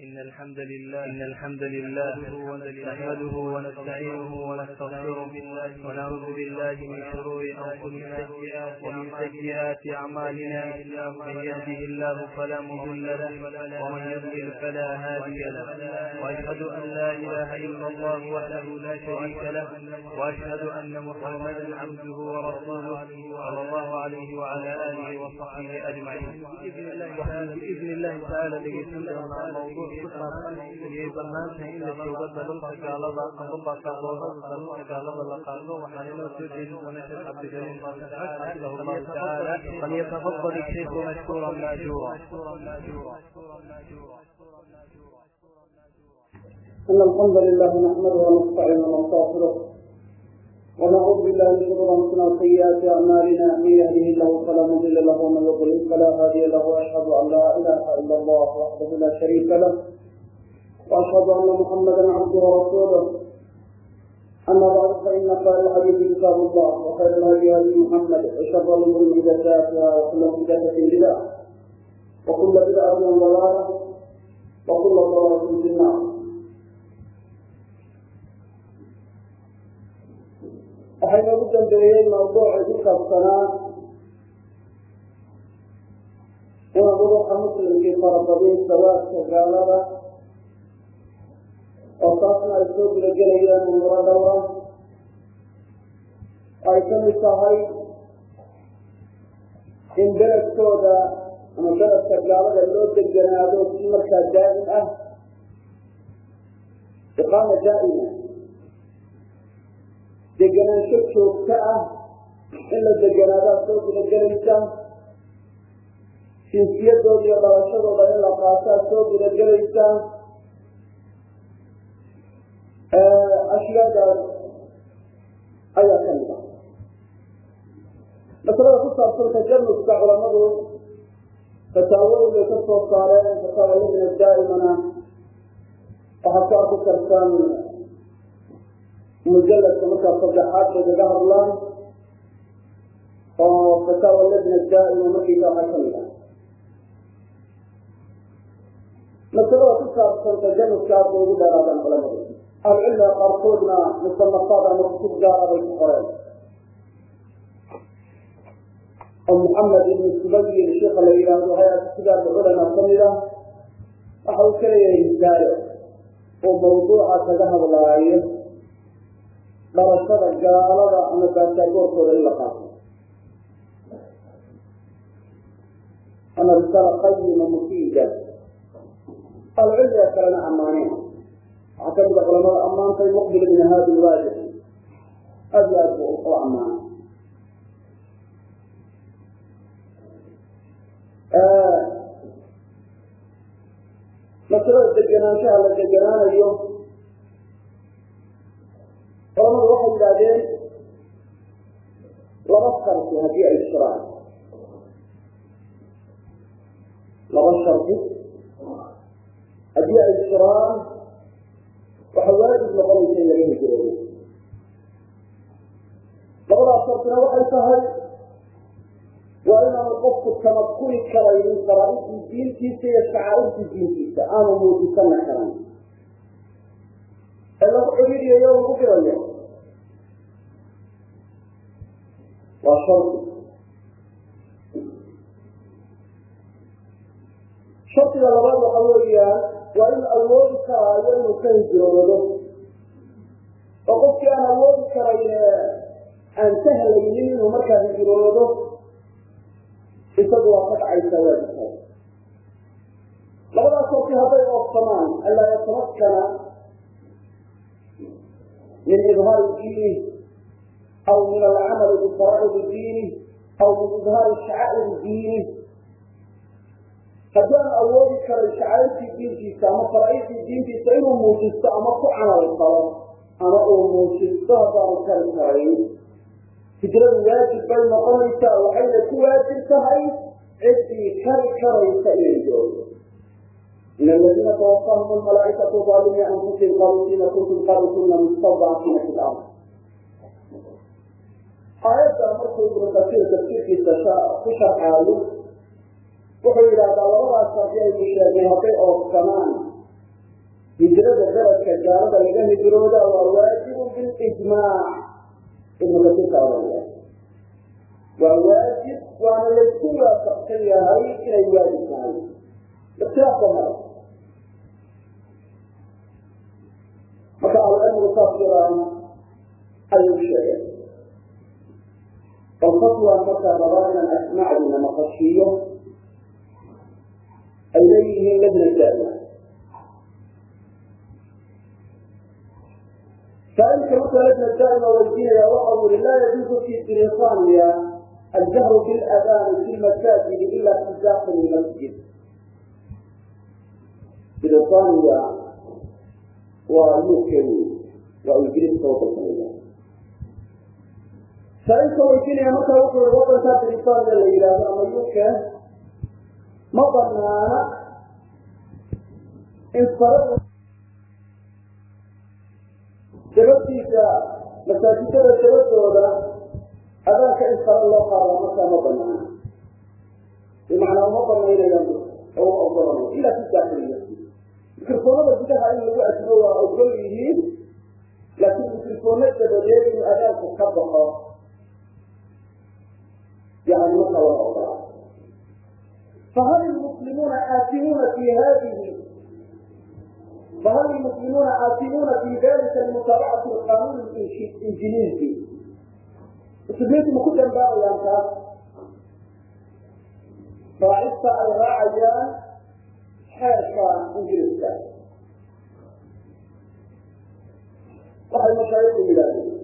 إن الحمد لله إن الحمد لله ونستعينه ونستعينه ونستغفره ونعوذ بالله من شرور أنفسنا ومن سيئات أعمالنا من يهده الله فلا مضل له ومن يضلل فلا هادي له وأشهد أن لا إله إلا الله وحده لا شريك له وأشهد أن محمدا عبده ورسوله صلى الله عليه وعلى آله وصحبه أجمعين بإذن الله تعالى بإذن الله تعالى موضوع ku saabsan iyay bannaan tahay in la joogada dhulka gaalada dhulka gaalooda dhulka gaalada la qaado waxaan inoo soo jeedin doonaa sheekh cabdigaliin xafidahu الحمد لله نحمده ونستعينه ونستغفره ونعوذ بالله من شرور انفسنا وسيئات اعمالنا من يهده الله فلا مضل له ومن يضلل فلا هادي له واشهد ان لا اله الا الله وحده لا شريك له واشهد ان محمدا عبده ورسوله اما بعد فان خير الحديث كتاب الله وخير الهدي هدي محمد وشر الامور محدثاتها وكل محدثه بدعه وكل بدعه ضلاله وكل ضلاله في النار waxay noogu dambeeyey mawduucii ku saabsanaa inuu ruuxa muslimkii farabadin sawaadka gaalada oo taasna ay soo gudagelayaan umuro dhowra ay ka mid tahay in beledkooda ama beledka gaalada loo deganaado si markaa daa'im ah iqaama daa'ima degenaansho joogto ah in la deganaadaa soo gudagelaysa jinsiyadooda iyo dhalashadooda in la qaataa soo gudagelaysa ashyaadaas ayaa ka mid ah. Masalada ku saabsan tajanuska culamadu fataawooyin bay ka soo saareen fataawa lajna daa'imana. Waxaad ku arki kartaan mujaladka markaa saddexaad bay kaga hadlaan oo fataawa lajna daa'ima markiisa waxaa ka mid ah masalada ku saabsan tajanuska aad bay ugu dheeraadaan culamadu ahlucilmiga qaarkoodna musanafaad ama kutub gaara bay ku qoreen oo maxamed ibn subayin sheika la yidhaahdo hay'ata sidaar culamaa ka mid ah waxa uu ka leeyahay risaalo oo mawduuca kaga hadlaayo dhalashada gaalada ama baasaagoorkooda in la qaato ama risaala qayima mufiida. Ahlucilmiga kalena ammaaneen waxaa ka mid a culamada ammaantay muqbil ibn haadi lwaadi aad iyo aad bu u ammaanay. Masalada degenaanshaha la deganaanayo culamadu waxay yidhaahdeen laba shardi haddii ay jiraan. Laba shardi haddii ay jiraan waxa waajib noqonaysa in laga hijroodo labadaas shartina waxay tahay waa inaanu qofku tamakuni karaynin qaraaibtii diintiisa iyo shacaa'irtii diintiisa. Aanu muujisana karan ee lagu xidhiidyayo lagu dirayo waa shardi shardiga labaad waxa weeyaan waa in awoodi karaayo inuu ka hijroodo oo qofkii aan awoodi karayn aan sahlaynin inuu markaa hijroodo isagu waa ka dhacaysa waajibkaas labadaas horti hadday oofsamaan anlaa yatamakana min idhaari diini aw min alcamali bifara'idi diini aw min idhaari shacaa'iri diini haddii aan awoodi karay shacaa'irtii diintiisa ama fara'idii diintiisa inuu muujisto ama ku camal falo ama uu muujisto haddaanu kari karayn hijradu waajib bay noqonaysaa waxayna ku waajib tahay ciddii kari karaysa inay joogo in aladiina tawafahum almalaa'ikatu zaalimi anfusihim qaluu fima kuntum kuna mustadcafiina fi lard aayadda markuu ibnu kasiir tafsiirkiisa ku sharxaayo wuxuu yidhaahdaa labadaas haddii aynu sheegnay hadday oofsamaan hijrada beledka gaalada laga hijrooda waa waajibun bilijmaac ibnu kasiirka odhanaya waa waajib waana laysku waafaqsan yahay inay waajib tahay. Ikhtilaafka mara marka ahlucilmigu saas yadaa ayuu sheegay bal fatwaan markaa rabaa inaan asmaacdiina maqashiiyo ay leeyihiin lajna daa'ima saailka marka lajna daa'ima weydiinaya waxa uu yihi laa yajuuzu fi britaniya aljahru biladani fi lmasaajidi ila fi daakili masjid. Britaniya waa uk waa ingiriiska wadanka saailka weydiinaya markaa wuxuu i wadanka britaniya la yidhaahdo ama uk ma banaana in fara dabadiisa masaajidada dabadooda adaanka in fara loo qaadaa markaa ma banaana bimacnaa uma banaynayaan oo uma ogolanayo ilaa fi daakiliya mikrofoonada gudaha in lagu ajmo waa ogol yihiin laakiin mikrofoona dabadeed inuu adaanku ka baxo markaa waa ogolaa fahal ilmuslimuuna aatimuuna fi hadihi fahal ilmuslimuuna aatimuuna fi dalika limutaabacati alqanuun injiliisi muslimiintu ma ku dambaabayaan taas raacista ay raacayaan xeerka ingiriiska waxay mashaayikhu yidhahdeen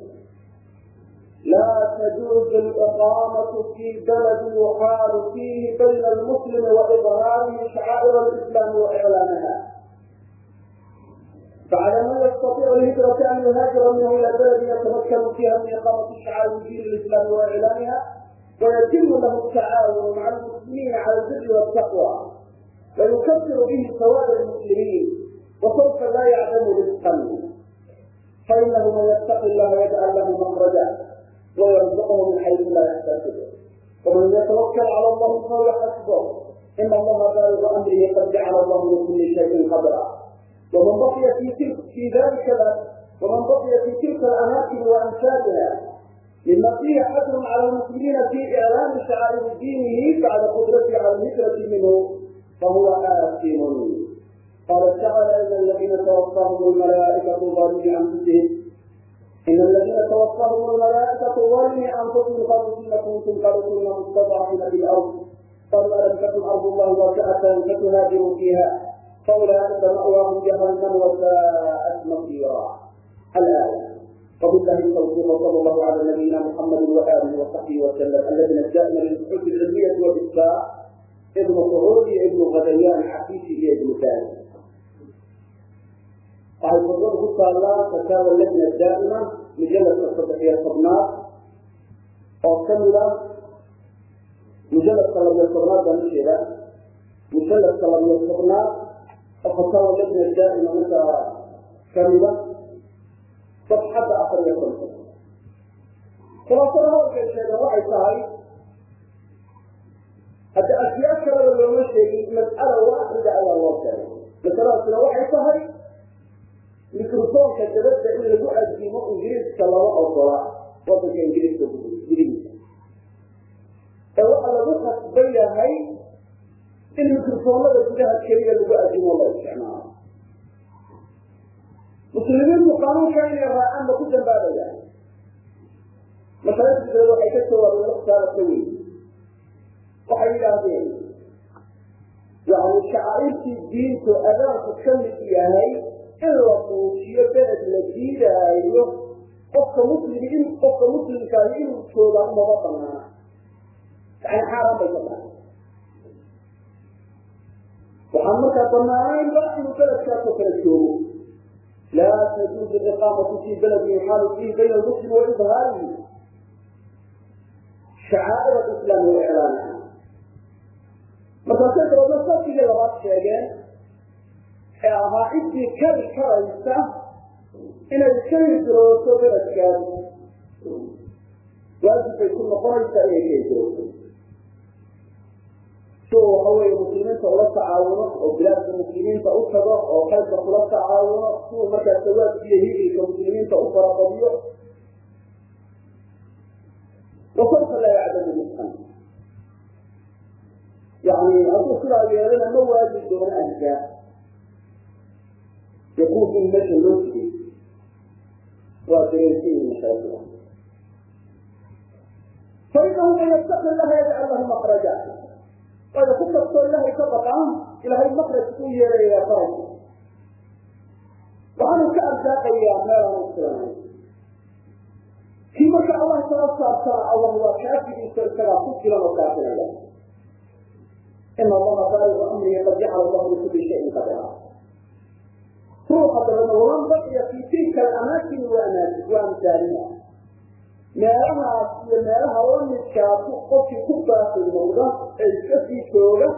لا تجوز الإقامة في بلد yuqaalu فيه بين المسلم وإظهاره شعائر الإسلام alislaami فعلى من يستطيع الهجرة أن يهاجر منه إلى بلد يتمكن فيها من إقامة شعائر دين الإسلام وإعلانها ويتم له التعاون مع المسلمين على البر والتقوى ويكثر به سواد المسلمين وسوف لا يعدم رزقا فإنه من يتقي الله يجعل له مخرجا ويرزقه من حيث لا يحتسب ومن يتوكل على الله فهو حسبه إن الله بالغ أمره قد جعل الله لكل شيء قدرا ومن بقي في تلك في ذلك ومن بقي في تلك الأماكن وأمثالها لما فيه حكم على المسلمين في إعلان شعائر دينه بعد قدرته على الهجرة منه فهو آثم قال تعالى إن الذين توفاهم الملائكة ظالمي أنفسهم إن الذين توفاهم الملائكة ظلمي أنفسهم قالوا فيما كنتم قالوا مستضعفين في الأرض قالوا ألم تكن أرض الله واسعة فتهاجروا فيها فأولئك مأواهم جهنم وساءت مصيرا الآية وبالله التوفيق وصلى الله على نبينا محمد وآله وصحبه وسلم الذي نجانا من البحوث العلمية ابن صعود ابن غديان حفيفي ابن ثاني waxay fadlada ku taallaa fataawa lajna daa'ima mujalladka saddexiyo tobnaad. Oo ka mid ah mujalladka labiyo tobnaad baan ujeeda mujalladka labiyo tobnaad oo fataawa lajna daa'ima markaa ka mid ah sabxadda afar iyo konton khulaasada hadalkay sheegeen waxay tahay hadda ashyaa kaleba looma sheegin mas'ala waaxida ayaa loo sheegay masaladaasina waxay tahay mikrofoonka dabadda in lagu adimo ingiriiska lama ogola wadanka ingiriiska ee waxaa lagu khasban yahay in mikrofoonada gudaha keliya lagu adimo la isticmaalo. Muslimiintu qaanuunka inay raacaan ba ku dambaabayaan masaajidkeeda waxay ka jawaabeen waktaada ka weyn. Waxay yidhaahdeen yani shacaa'irtii diintu adaanku ka mid yahay in la muujiyo beled la diidaayo qofka muslim in qofka muslimkaahi inuu joogaa umaba banaana yani xaaraan bay ka tahay waxaan markaa banaanaynba inuu beledkaasoo kala joogo. Laa tajuuzu iqaamatu fi beledin yuxaalu fihi bayna almuslimi wa shacaa'ir alislaami wa iclaaniha markaasay dabadna sarkigii labaad sheegeen ee ahaa intii kari karaysa inay ka hijrooto beledkaas waajib bay ku noqonaysaa inay ka hijrooto si uu waxa weeye muslimiinta ula tacaawuno oo bilaadka muslimiinta u tago oo qaybka kula tacaawuno si uu markaa sawaadka iyo hiilka muslimiinta u farabadiyo wasawfa laa yacdamu miskan yani hadduu sidaa yeelana ma waaji doono ahdaa yakuun in meesha loo jigay waa dareensiyin mashaakila fainahu man yattaqi allaha yajcal lahu makraja waayo ku kastoo ilahay ka baqaan ilahay makraj u yeerayaa faraj waxaanu ka arsaaqayaa meelaan u filanayn kii marka allah kala saabsana allah waa kaafigiisa isagaa ku filan oo kaafinaya ina allaha baaligu amrihi qad jacala allahu likulli shayin qadira ruuxa dabana waman baqiya fi tilka alamaakin wa amsaaliha meelahaas iyo meelaha lamidkaas qofkii ku baaqi noqda ee iska sii jooga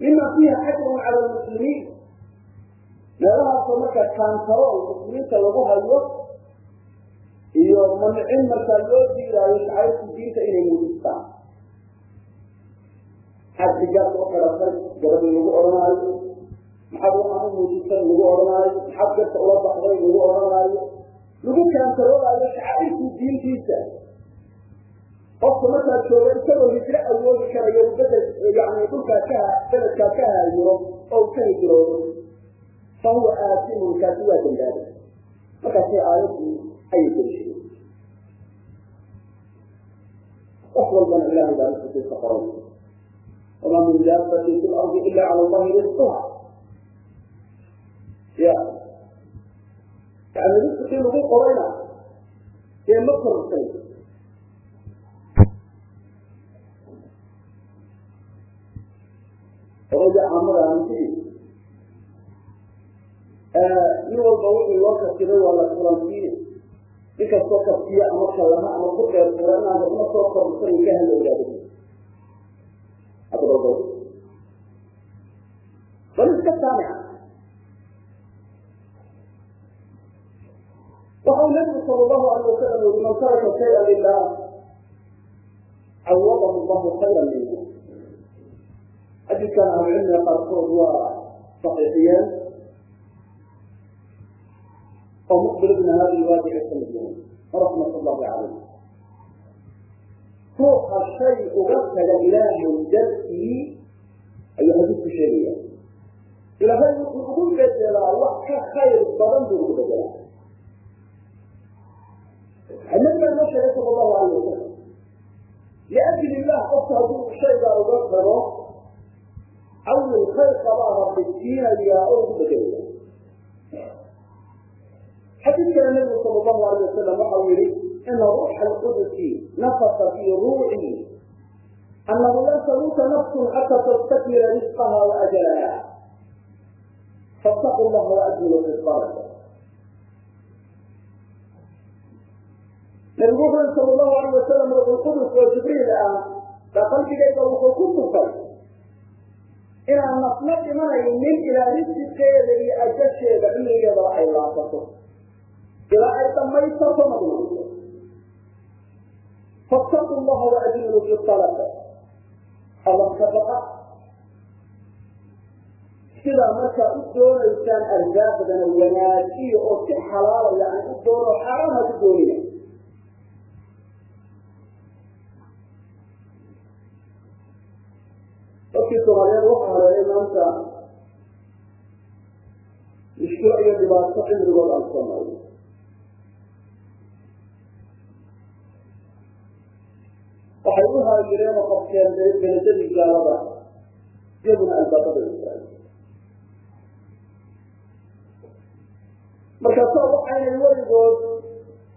mima fiiha xajrun cala lmuslimiin meelahaasoo marka kaantarool muslimiinta lagu hayo iyo mancin markaa loo diiraayo shacairku diinta inay muujistaan maxaad xijaab soo xiratay gabadhii lagu odhanaayo maxaad waxaan u muujisay lagu odhanaayo maxaad garta ula baxday lagu odhanaayo lagu kaantaroolaayo shacairkii diintiisa. Qofka markaa jooga isagoo hijro awoodi karayo bedel yani dhulkaa ka beledkaa ka haayiro oo ka hijroodo fa huwa aasimun kaasi waa dambaabay markaasay aayadii ayay gelisheen wax walbana ilahay baa risqiisa qoray wamaa min daabatin fi lardi ila cala allahi risquha ya. Yani risqii lagu qorayna dee ma kororsan odaga caamada hantidii nin walba wixii loo kasiray waa la kulansiine nin kastoo kasiya ama kallama ama ku dheerfura inaan dadna soo kororsan ka hal ogaado hadaba bal iska saamica waxau nabigu sal allahu alay wasalam yuri man taraka shaya lilah cawadahu llahu khayra minhu xadiidkan ahlucilmiga qaarkood waa saxiixiyeen oo muqbil ibn hadi lwaadici ka mid yahay raxmat llahi calayh ruuxa shay uga taga ilaahay dartii ayuu xadiidku sheegaya ilaahay wuxuu ugu bedelaa wax ka khayr badan buu ugu bedelaa rabbi siinayaa oo ugu bedelaya xadiidkana nabigu sal allahu alayh wasalam waxau yihi ina ruuxa alqudusi nafasa fii ruuxi anahu lan tamuuta nafsun xata tastakmila risqaha wa ajalaha llaha waajmilu fi salata nabigu wuxu uri sal allahu alayh wasalam ruuxulqudus oo jibriil ah baa wuxuu ku tufay inaan nafna dhimanaynin ilaa risiqeeda iyo ajasheeda cimrigeedaba ay laasato ilaa ay dhamaysato ma dhimanayso fattaqu llaha waajmilu fi salata allah ka sidaa markaa u doonaysaan arsaaqdana wanaajiyo oo si xalaala yani u doono xaaraama ku doonina dadkii soomaaliyeed waxaa hareeray maanta mushkilo iyo dhibaato cimrigood aan soo maray waxay u haajireen oo qabteen beledadii gaalada iyaguna albaabada istaagay markaasaa waxaynay weligood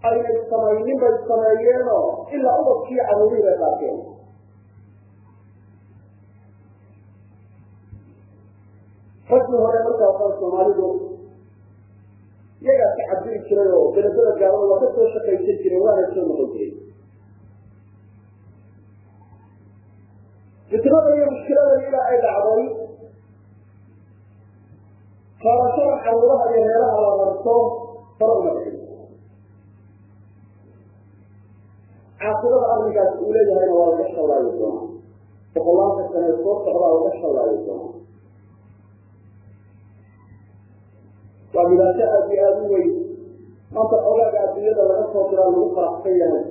aynay samaynin bay sameeyeenoo ilaa ubadkii caruurihii bay qaateen raggii hore markaasa soomaalidu iyagaa ka cabiri jiray oo beledada gaalada waa ka soo shaqaysan jireen waana soo noqon jiray. Fitnada iyo mushkilada ilaa ay dhacday qaadashada caruuraha iyo meelaha la marto fara uma dhicin. Caaqibada arrinkaasi uu leeyahayna waa laga shawlaayi doonaa. Boqolaanka sane soo socdaa uga shallaayi doona dhibaato aada iyo aada u weyn. Maanta xogaaga adduunyada laga soo diraa lagu faraxsan yahay.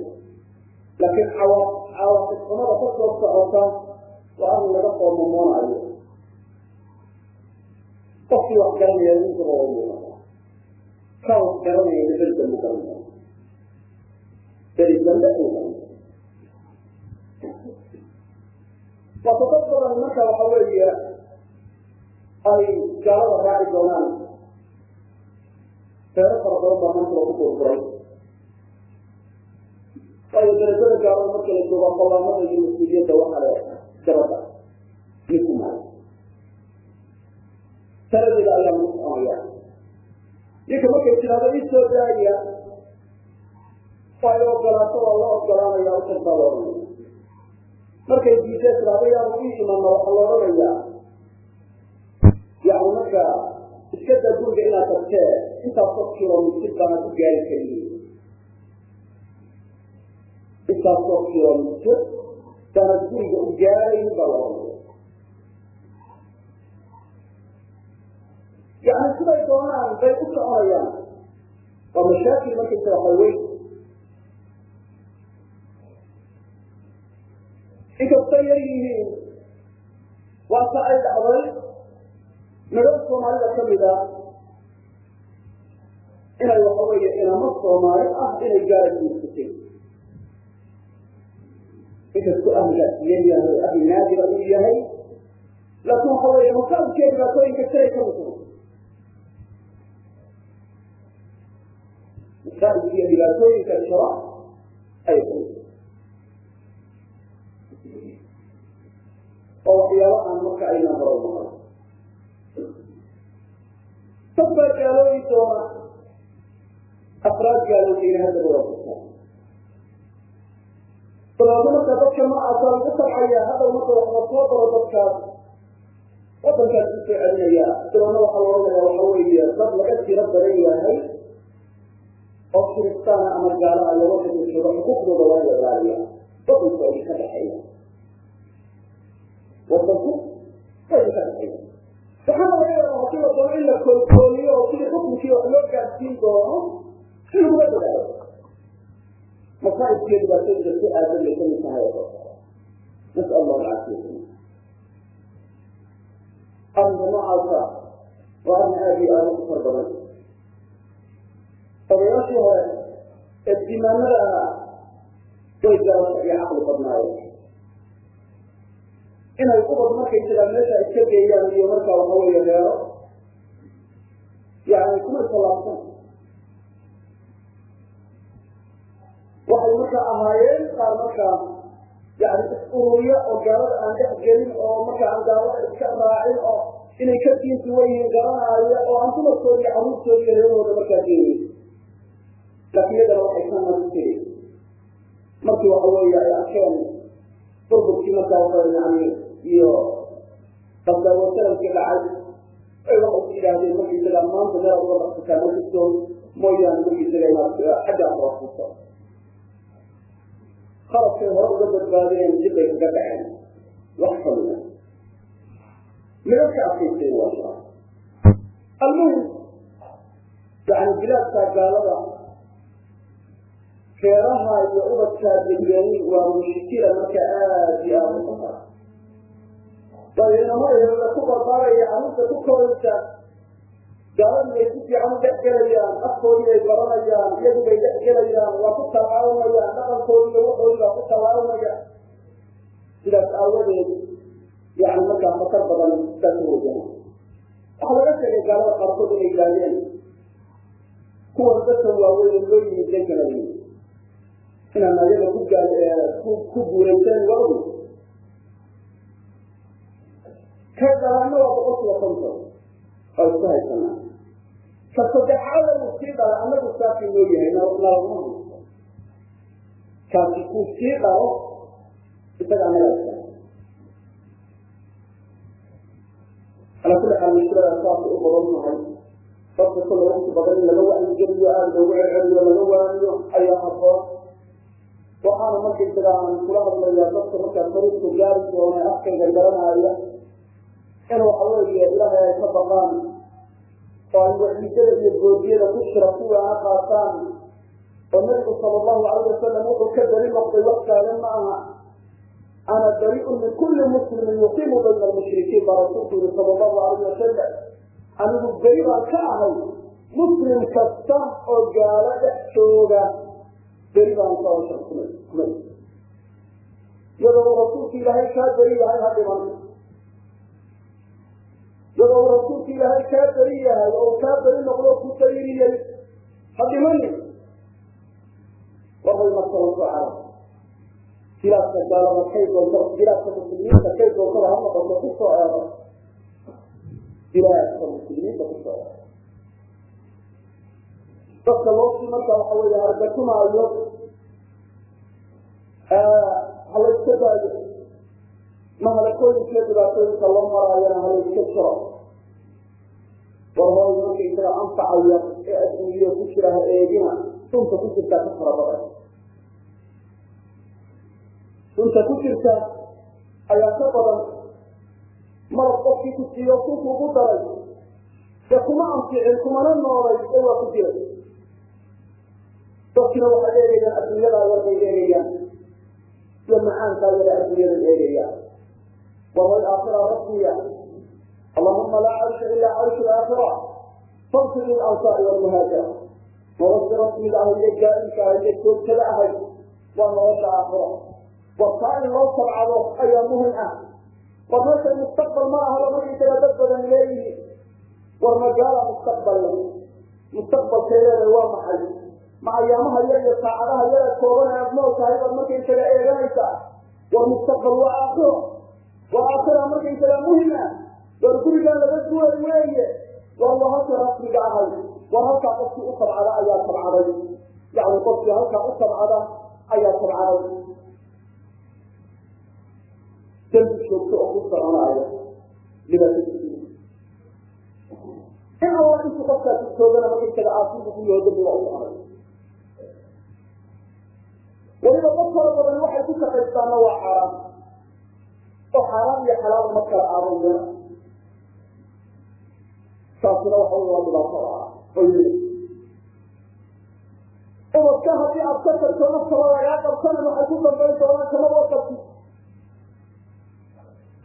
Laakiin cawa cawaaqib xumada ka soo socota waa arrin laga soo mamoonayo qofkii wax garanaya muuqata ka wax dambe garanaya beri dambe uu garanaya. Marka waxa weeye ay gaalada raaci doonaan feero fara badan baa maanta lagu burburay waayo darajada gaalada marka la jooga qawaamada iyo mas'uuliyadda waxaa le gabadha ninku maayo taladeeda ayaa lagu soconaya ninka markay tiraado ii soo daaya oo ay ogolaato waa loo ogolaanaya usan baa la odhanaya markay diidee tiraado yaanu ii imanna waxaa la odhanayaa yani marka iska daa guriga inaad tagtee intaasoo kilomitir baana ku gaari kariye intaasoo kilomitir baana guriga u gaarayn baa la odhanaya yani siday doonaan bay u soconayaan waa mashaakil markaysa waxa weyn inkastay yar yihiin waata ay dhacday midho soomaalida ka mid a inay waxa weeye inamo soomaali ah inay gaara guursateen inkastoo ahligaas yar yahay ahli naadira uu yahay. Laakiin waxa weeye masaaibkee dhibaatooyinka siray ka mid masaaibka iyo dhibaatooyinka shara ay mid oo waxyaalo aan marka aynaan hore maqal dad baa gaalooyi doona afraad gaalowdayna haddaba waa kutaa dabeedna marka dadka noocaasa lagu tabcaya haddaw marka wax la soo daro dadkaas wadankaas ku soo celinaya dabeedna waxaa la odhanaya waxa weeye dad laga tiro badan yahay oo kiristaana ama gaala ah loo wadanka jooga xuquuqdooda waa la ilaaliya wadanku ay ka dhexeeya wadanku way ka dhexeeya waxaana laga yaaba haddii la doono in la koolkooliyo oo sidii xukunkii wax loo gaadsiin doono si lagula dadaalo masaaibkiyo dhibaatooyinka si aadan bay ka mid tahay nasal allah alcaafiyata arrinka noocaasa waa arrin aada iyo aada u far badan odayaashii hore ee dimaanada ahaa way garasho iyo caqli badnaayeen inay ubad markay jiraan meesha iska geeyaan iyo markaa waxa weeye reero yani kuma islaabsan waxay markaa ahaayeen qaar markaa yani is-ururiya oo gaalada aan dhex gelin oo markaa aan gaalada iska raacin oo inay ka diintuwan yihiin garanaayo oo aan dumarkooda iyo caruurtooda markaa geeyin. Laakiin iyadana waxay ka nasi tiri markii waxa weeye ay arkeen burburkii markaa yani iyo qabdaawasalamkii dhacay ay waxay yidhaahdeen markii isagaa maanta meel uga dhaqsataa ma jirto mooyaane markii isaga inaad xaggaa kalafuuso khaladkay hore uga badbaadeen dib bay kaga dhaceen. Wax kamida midadka adkaysteen waa almuhim yani bilaadkaa gaalada feeraha iyo ubadkaa degeni waa mushkila marka aada iyo aada u inamadeeda ku barbaaraya carruurta ku koraysa gaaladii bay si fiican u dhex gelayaan afkoodii bay baranayaan iyadu bay waa tallaawmayaan dhaqankoodii iyo waxoodii baa ku tallaawmaya sidaas aawadeed yani markaa khatar badan saas wajana waxaa laga sheegay gaalada qaarkood inay yidhaahdeen kuwan dadka waaweyn loo yimid dan kala yimid. Inaan ayaga ku gaal ku guuraysan waadu ka dalaana waa boqolkiiba konton? Oo isku haysanaa ka saddexaada uu annagu saasi noo yahay nalaguma kaasi kuu sii dhalo isaga annaga iska ala kulli xaal mushkilada saasay u badan tahay dadka kula waqti badan in laga wacyigeliyo aada loogu celceliyo laga waaniyo ayaa haboon waxaana markaysaga aan kula hadlayaa dadka markaa fariidku gaari doona afkayga garanaya in waxa weeye ilaahay ay ka baqaan oo ay waciidada iyo goodiyada ku jira kuwaana qaataan oo nabigu sala allahu alayh wasalam wuxuu ka beri noqday wax ma aha. Ana bari'un min kulli muslimin yuqiimu bayna almushrikiin baa rasuulku yihi sala allahu alayh wasalam anigu beri baan ka ahay muslim kasta oo gaalo dhex jooga beri baan kumay kumay iyadoo uu rasuulka ilaahay kaa beri yahay ha dhiman. Iyadoo uu rasuulka ilaahay kaa beri yahay oo kaa beri noqdo ku dayriyey ha dhimanin waxay marka la soo carab jilaadka gaalada kay doonto jilaadka muslimiinta kay doontada ha noqoto ku soo eego jilaadka muslimiinta ku soo eego dadka loosii marka waxa weeye hargatumaayo halayska daayo. Ma halakooyinkiiyo dhibaatooyinka loo maraayana halayska jiro war hooy markaysaga anfacaya ee adduunyo ku jira ha eegina sunta ku jirtaa ka fara sunta ku jirta ayaa ka badan marad qofkii ku siiyo sunku ugu daray. Dee kuma anficin kumana noolay ee waa ku jiray dadkina waxay eegayaan adduunyadaa yar bay eegayaan iyo macaankaa yara adduunyaday eegayaan waway aakhira rasmiya allahuma laa caysha ilaa cayshu laakhira fawsir lilansaari walmuhaajira nolosha rasmiga ah iyo jaa-ilka ah iyo joogtada ahay waa nolosha aakhiro wartaa in loo sabcado ayaa muhiim ah. War meeshay mustaqbal ma ahaba markaysaga dad badan leeyihiin. War magaala mustaqbal mustaqbalkay leedahay waa maxay? Ma ayaamaha yar iyo saacadaha yara kooban aad nool tahay baad markaysaga eeganaysaa war mustaqbal waa aakhiro. Waa aakhira markaysaga muhiim ah. War gurigaa laga duway weeye. War waa halka rasmiga ahay. War halkaa qofkii u sabcada ayaa sabcaday yani qofkii halkaa u sabcada ayaa sabcaday dembi joogto oo ku alla intuu qofkaasi joogana markaysaga aasibu ku yaho dembiga u soconay weliba dad fara badan waxay ku shaqaystaanna waa xaaraan oo xaaraan iyo xalaal uma kala aadaya taasina waxa wey waa dhibaato ah ubadka haddii aad ka tagto naftaba lagaa qabsana waxay ku dambayn doonaan kama waqabti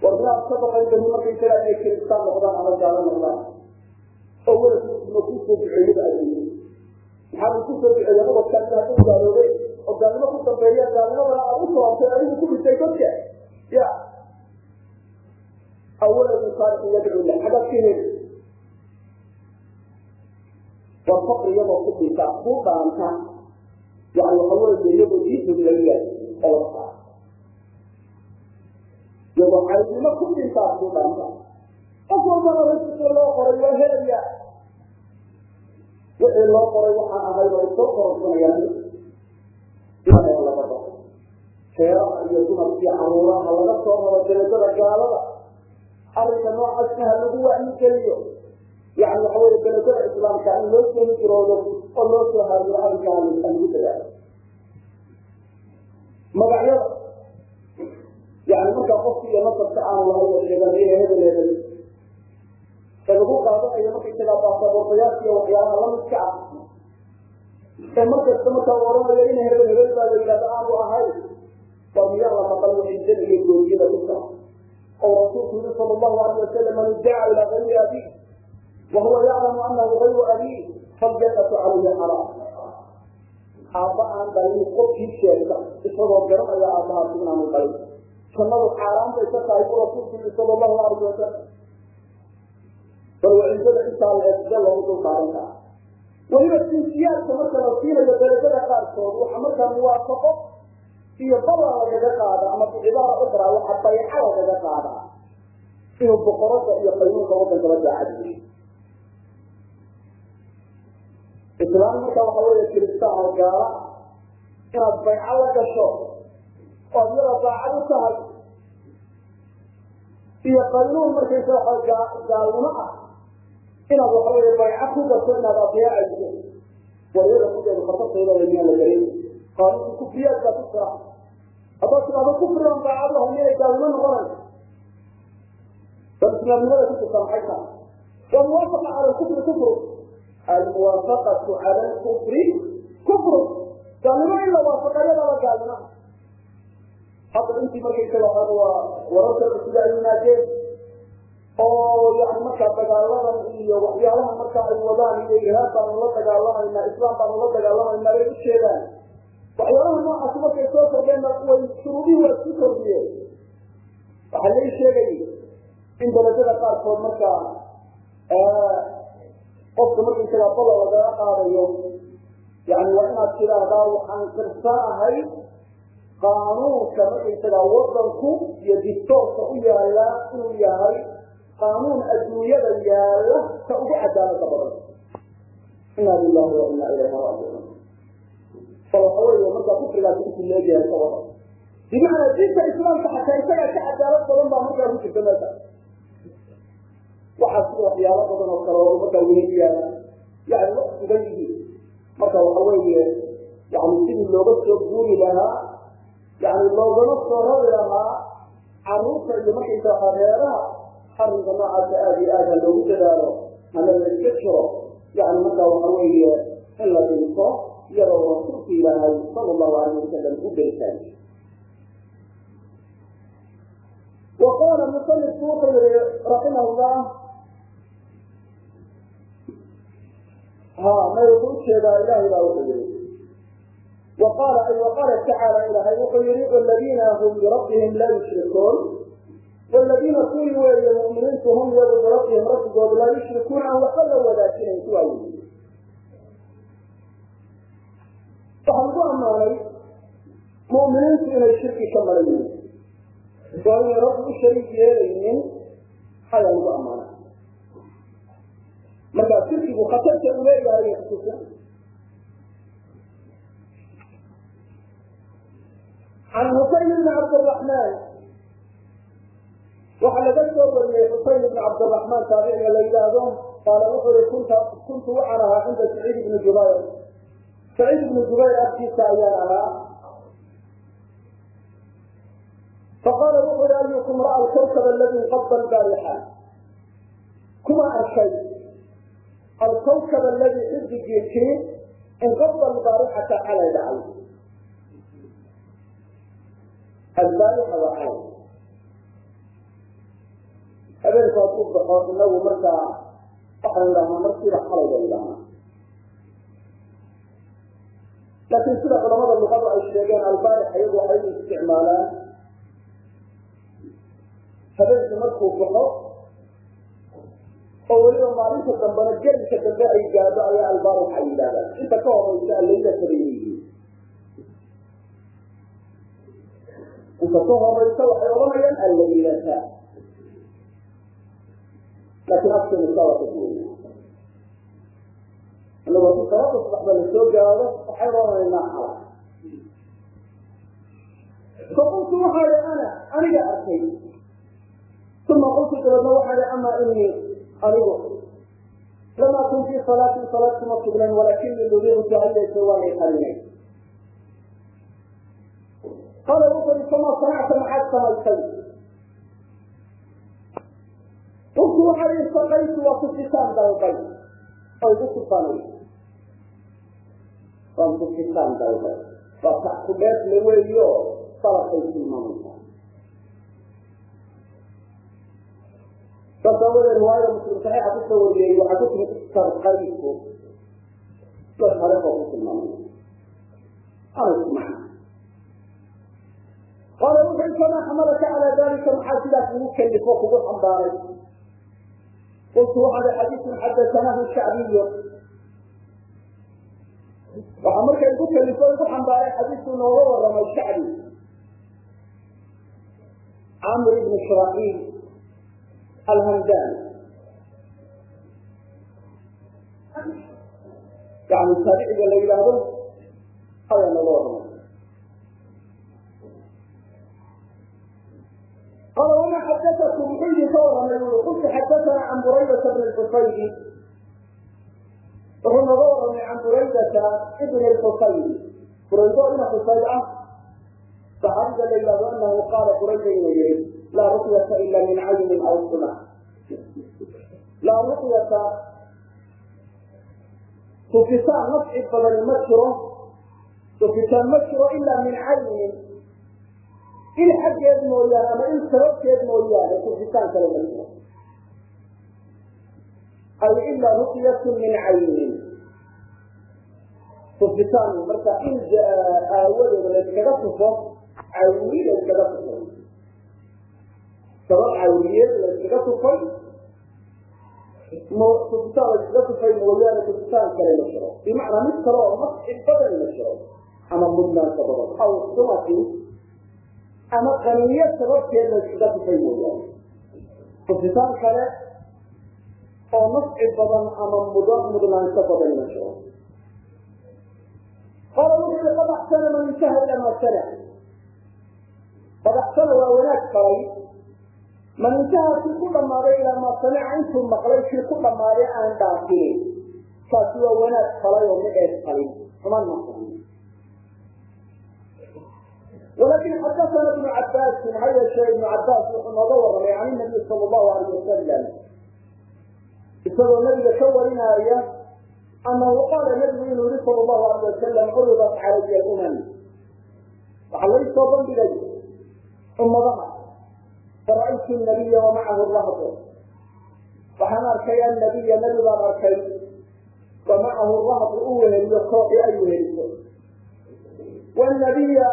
war miyaad ka baqayn bani markaysaga inay kiristaan noqdaan ama gaalo noqdaan oo weladkiisima ku soo duceeyaba adduunya maxaa uu ku soo duceeya ubadkaasi hadduu gaaloobay oo gaalnimo ku dambeeya gaalnimadana aad u sababtay adigu ku dhintay dadka ya awaladu saalixin yadcu lah xagaad ka heli war faqri iyadoo ku dhinta ku dhaanta yani waxa weeye iyadoo diintooda laga yaay saa iyadoo caydnimo ku dhaanta qof walbana loo qoray waa helaya wixii loo qoray waxaan ahay way soo kororsanayaan feeraha iyo dumarkii caruuraha laga soo raro deredada gaalada. Arrinka noocaasna ha lagu wacyigeliyo yani waxa weye beledada islaamka in loo soo hijroodo oo loo soo haajiro arrinkaa lagu dadaalo magacyada. Yani markaa qofki iyo nasabka aanu lahayn oo sheeganaya hebel hebel ee lagu qaadanayo markaysagaa baasaboortayaasha iyo waxyaalaha lamidka ah. Ee markasta markaa u odhanayo in hebel hebel baa la yidhahdo aanu ahayn waa miyaa la maqal waciidada iyo gooriyada sax oo rasuulku yiri sala allahu alayh wasalam man iddaca ilaa gayri abi wahuwa yaclamu anahu gayru abi faljannatu calayhi xaraam aabba aan dhalin qofkii sheegta isagoo garanaya aabbahaas inaanu dhalin jannadu xaaraan bay ka tahay bu rasuulku sala allahu alayh wasalam bal waciidada intaa la eegsiga loogu dul qaadan karaa. Weliba sinsiyaadka marka la siinayo deredada qaarkood waxa markaa muwaafaqo iyo bala lagaga qaada ama bicibaara ukra waxa bayca lagaga qaadaa inuu boqorada iyo qaynuunka wadankaba daacadiyo islaam marka waxa weeye kiristaan oo gaala inaad bayco la gasho ood yada daacad u tahay. Iyo qaynuun markaysa waxa gaalnimo ah inaad waxa weeye bayco ku gato inaad adeecayso waryada kudeedu khatartayda miyaa la gelin qaanuunka kufriyaad baa ku jira haddaad tidhahdo kufrigan daacadaha miyay gaalnimo noqonaysa? Bal islaamnimada ku jirta maxay tahay? Waa muwaafaqa cala lkufri kufru almuwaafaqatu cala lkufri kufru gaalnimo in la waafaqayadaba gaalnimo hadda intii markaysaga waxaa waa wararka sida ay yimaadeen oo yani markaa dagaaladan iyo waxyaalaha marka ay wadaan iyo ihaab baanu la dagaalamayna islaam baanu la dagaalamayna bay u jeedaan waxyaalaha noocaasi markay soo kordheenna way shuruudihii waa sii kordhiyeen waxaa lai sheegay in beledada qaarkood markaa qofka markaysaga balla lagaga qaadayo yani waa inaad tidhaahdaa waxaan qirsanahay qaanuunka markaysaga wadanku iyo distoorka u yaalla inuu yahay qaanuun adduunyada yaalla ka ugu cadaalada badan. Ina lilahi wa ina ilayhi raajicuun markaa kufrigaasi intuu leegyahay bimacnaa diinta islaamka xataa isagaa ka cadaalad badan baa markaa ku jirta meesha. Waxaa sida waxyaalo badan oo kale markaa weheliyaana yani wax sugan yihiin. Marka waxa weeye yani sidii looga soo guuri lahaa yani loogama soo rari lahaa carruurta iyo markaysaa reeraha arrinka noocaasa aada iyo aad ha loogu dadaalo. Hana la iska jiro yani markaa waxa weeye in la dhinto iyadoo rasuulka ilaahay sala allahu alayh wasalam u daysan. Wa qaala musanifku wuxuu yihi raximah llah ha may wuxuu u jeedaa ilahay baa wuxuu yihi وqاala ay وqاala tacaala ilaahay wuxuu yihi wladiina hm birabbihim laa yushrikuun wladiina kuwii weeye mu'miniintu hum iyagu birabbihim rabbigoodu laa yushrikuun aan waxa la wadaajinayn kuwa weeye waxaa lagu ammaanay mu'miniintu inay shirki ka marayiin oo inay rabbi u shariik yeelaynin ayaa lagu ammaanay marka shirkigu khatarta uleeyahay xusuusan can xusayn bni cabdiraxmaan waxaa laga soo wariyey xusayn bni cabdiraxmaan taabiciga la yidhaahdo qaala wuxuu kunta kuntu waxaan ahaa cinda saciid ibni jubayr saciid ibni jubayr agtiisa ayaan ahaa faqaala wuxuu yihi ayukum ra'a alkawkab aladi inqada albaarixa kuma arkay alkawkab aladi xidigii kii inqada albaarixata xalay dhacay albaarixa waa xalay habeenku hadduu baxo inagu markaa waxaan idhahnaa markiiba xalay bay idhahnaa laakiin sida culamada luqadu ay sheegeen albaarix iyagu waxay u isticmaalaan. Habeenku markuu baxo oo weliba maalinta dambena gelinka dambe ay gaado ayaa albaarix ay yidhahdaan inta ka horeysa allayla kabay leeyihiin inta ka horeysa waxay odhanayaan allaylata laakiin afkeenu saa waa ka duwaya inagu haddii salaada subaxda la soo gaado waxay odhanaynaa xala faqultu waxaa i ana aniga arkay uma qultu dabeedna waxaa i ama inii anigu lamaa kun fii salaatin salaad kuma sugnayn walaakinii ludiiru waa lay qarinay qaala wuxuu i famaa sanacta maxaad samaysay qultu waxaa i saqaytu waa kusitaan dalbay oo igu sifanay waan kusitaan dalbay waa tax ku dheefle weeyo salafay tilmaamaysaa saas aawadeed riwaayada muslim saxiixa ku soo wariyey waxaa ku timi istarqaytu dad hore oo ku tilmaamay qaala wuxuu famaa xamalaka calaa dalika maxaa sidaas ugu kalifo kugu xambaaray qultu waxaa i xadiisun xadasanaahu shacbiyo waxaa marka igu kalifo igu xambaaray xadiisku nooga waramay shacbi camr ibn shraxiil alhamdani yani taabiciga la yidhaahdo ayaa nooga qala wama xadatakum muxuu idinka waramay ui qultu xadaana can buraydata bni lxusaybi wuxuu nooga waramay can buraydata ibn lxusaybi quraydo ina xusayd ah saxaabiga la yidhahdo anahu qaala qurayda inuu yihi laa ruqyata ila min caynin aw suna laa ruqyata sufitaan nafci badani ma jiro sufitaan ma jiro ilaa min caynin il xaggeed mooyaane ama il sababteed mooyaane sufitaan kale ma jiro ay ilaa ruqyatu min caynin. Sufitaan marka il aawadeeda layskaga tufo cawri layskaga tufay sabab cawriyeed layskaga tufay sufitaan layskaga tufay mooyaane sufitaan kale ma jiro bimacnaa mid kale oo badan ma jiro ama mudnaanka badan. Aw sumatin ama qaniyo sababteed layskaga tufay mooyaane sufitaan kale oo nafci badan ama mud mudnaansho badan ma jiro qaala wuxu uhi qad axsana man intaha ila ma sana qad axsana waa wanaag falay man intaha kii ku dhammaaday ilaa maa samica intuu maqlay kii ku dhammaaday aan dhaafinin kaasi waa wanaag falay oo ma eed falin xumaan ma falin walakin xadasana ibnu cabaasin ha yeeshee ibnu cabaas wuxuu nooga warramay can inabiy sala allahu alayh wasalam isagoo nabiga ka warinaya anahu qaala nabigu inuu yihi sala allahu alayh wasalam curidat calaya lumam waxaa lai soo bandhigay ummadaha fara'aytu nabiya wamacahu rahdu waxaan arkay annabiya nabi baan arkay wamacahu rahdu u weheliyo kooxi ay weheliso wnabiya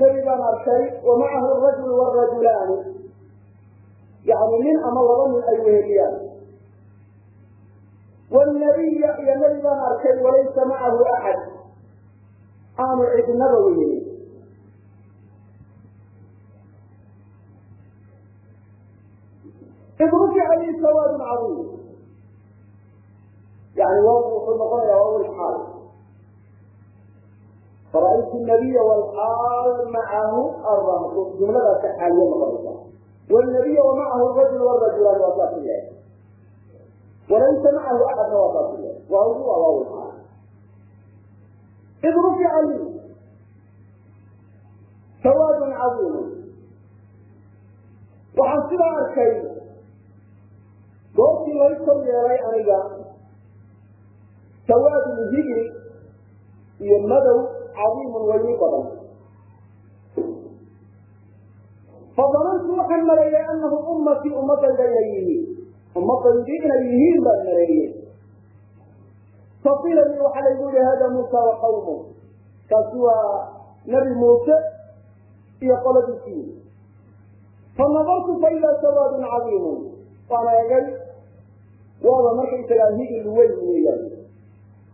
nabi baan arkay wamacahu rajul wrajulaani yani nin ama laba nin ay weheliyaan. Wnabiya iyo nabi baan arkay walaysa macahu axad. Aanu cidnaba wehelin. Id rufica li sawaadun cadiim. Yani wuxuu noqonaya waaw lxaal fara'aytu nabiya wlxaal macahu arahdu jumladaasa xaaliyo noqonaysa wnabiya wamacahu rajul wrajulaan waa saas yahay walaysa macahu axadna waa saas yahay waawu waa waaw lxaal id rufica li sawaadun cadiimu waxaan sidaa arkay goortii lay kor yeelay aniga sawaadun higri iyo madow cadiimun weyni badan fadanantu waxaan maleeyay anahu ummatii ummadayda inay yihiin ummadaydi inay yihiin baan maleeyey faqiila lii waxaa laygu yihi hada muusa wa qawmu kaasi waa nabi muuse iyo qoladiisii fanadartu faida sawaadun cadiimun waana egay waaba markaysagaa higil weyn weeyaan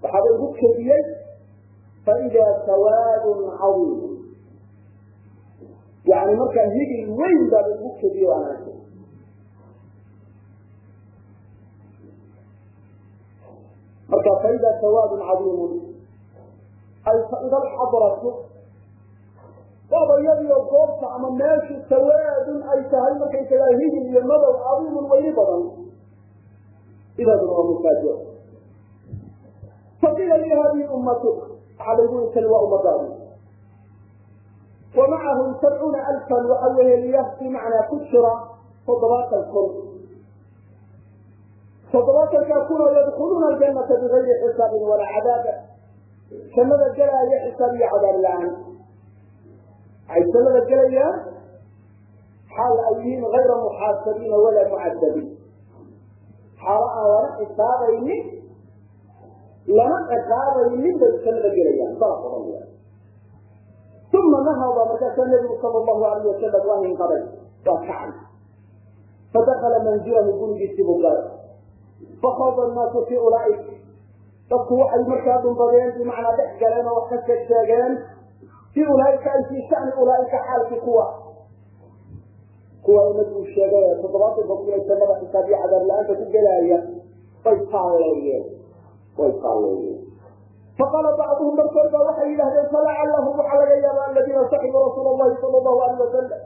waxaaba igu kediyey faida sawaadun cadiim yani markaa higil weyn baaba igu kediye waan arkay marka faida sawaadun cadiimun ay faida alxadratu waaba iyadiyo goobta ama meeshu sawaadun ay tahay markaysagaa higil iyo madow cadiimun weyni badan idaaduna waa mufaajo faqiila li hadihi ummatuk waxaa laygu yii tani waa ummadaadi wa macahum sabcuuna alfan waxa weheliya bimacnaa ku jira toddobaatan kun. Toddobaatankaa kunoo yadkuluuna aljanata bigayri xisaabin walaa cadaab. Jannada gelaaya xisaab iyo cadaab la'aan. Waxay jannada gelayaan xaal ay yihiin hayra muxaasabiina walaa mucadabiin xaalo aan lana xisaabaynin lana ciqaabaynin bay jannada gelayaan saas ohanaya uma nahada markaasaa nabigu sala allahu alayh wasalam waa hinqaday waa kacay fadakala manzilahu gurigiisii buu galay fakada annaasu fi ulaaik dadku waxay markaa dhumbadeen bimacnaa dhex galeen oo wax ka sheeg sheegeen fi ulaaika ay fii shani ulaaika xaalkii kuwa kuwa nabigu sheegay ee toddobaatan boqol ee jannada xisaabiyo cadaab la'aanta ku gelaaya way taalleeyeen way taalleeyeen faqaala bacduhum barkood baa waxay yidhahdeen falacallahu waxaa laga yaaba aladiina saxibuu rasuula allahi sala allahu alayh wasalam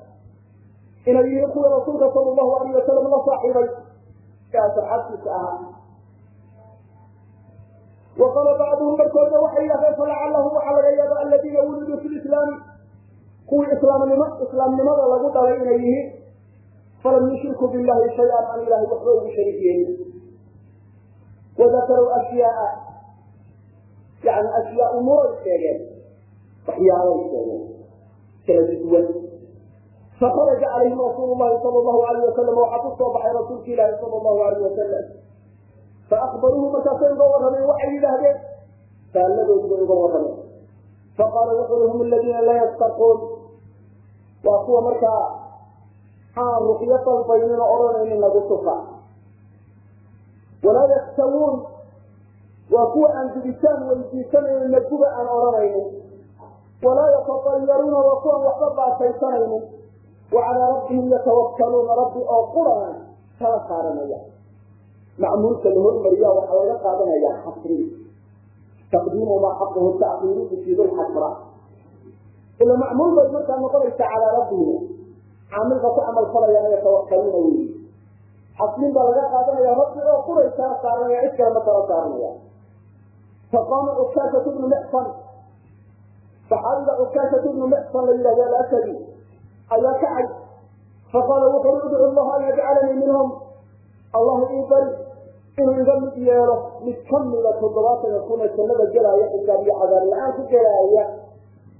inay yihiin kuwii rasuulka sala allahu alayh wasalam la saaxiibay ee asxaabtiisa ahaa. Waqala bacduhum barkoodna waxay yidhahdeen falacalahu waxaa laga yaaba aladiina wuliduu fi lislaami kuwii islaamnimo islaamnimada lagu dhalay inay yihiin falam yushriku billahi shay-an aan ilahay waxba ugu sharig yeelin wadakaruu ashyaaa yani ashyaa umuuray sheegeen waxyaalay sheegeen kala duwan fakaraja calayhim rasuulu llahi sala allahu alayh wasalam waxaa ku soo baxay rasuulki ilaahi sala allahu alayh wasalam faakbaruuhu markaasay uga warrameen waxay yidhaahdeen faalladood bay uga warrameen faqaala wuxuu hum aladiina laa yastarquun waa kuwa markaa aan ruqyo dalbaynin oo lagu tufa walaa yaktawuun waa kuwa aan gubitaan weydiisanaynin naguba aan odhanaynin walaa yatatayaruuna waa kuwaan waxba baasaysanaynin. Wa rabbihim yatawakkaluuna rabbi oo qurana kala saaranaya macmuulka la hormariya waxaa laga qaadanaya xasrin taqdiimu maa xaquhu takiiru yufiidu lxasra ila macmuul bay markaa noqonaysa calaa rabbihim. Caamilka ku camal falayana yatawakkaluuna wey xasrin baa laga qaadanaya rabbi quray kala saaranaya cid kale ma kala saaranaya faqaama cukaashatu bnu mixsan saxaabiga cukaashatu bnu mixsan la yidhahdo alasadi ayaa kacay faqaala wuxuu udcu llaha an yajcalanii minhum allah ii bari inuu iga mid yeelo mid ka mida toddobaatanka kuna jannada gelaya xisaab iyo cadaab la'aan ku gelaaya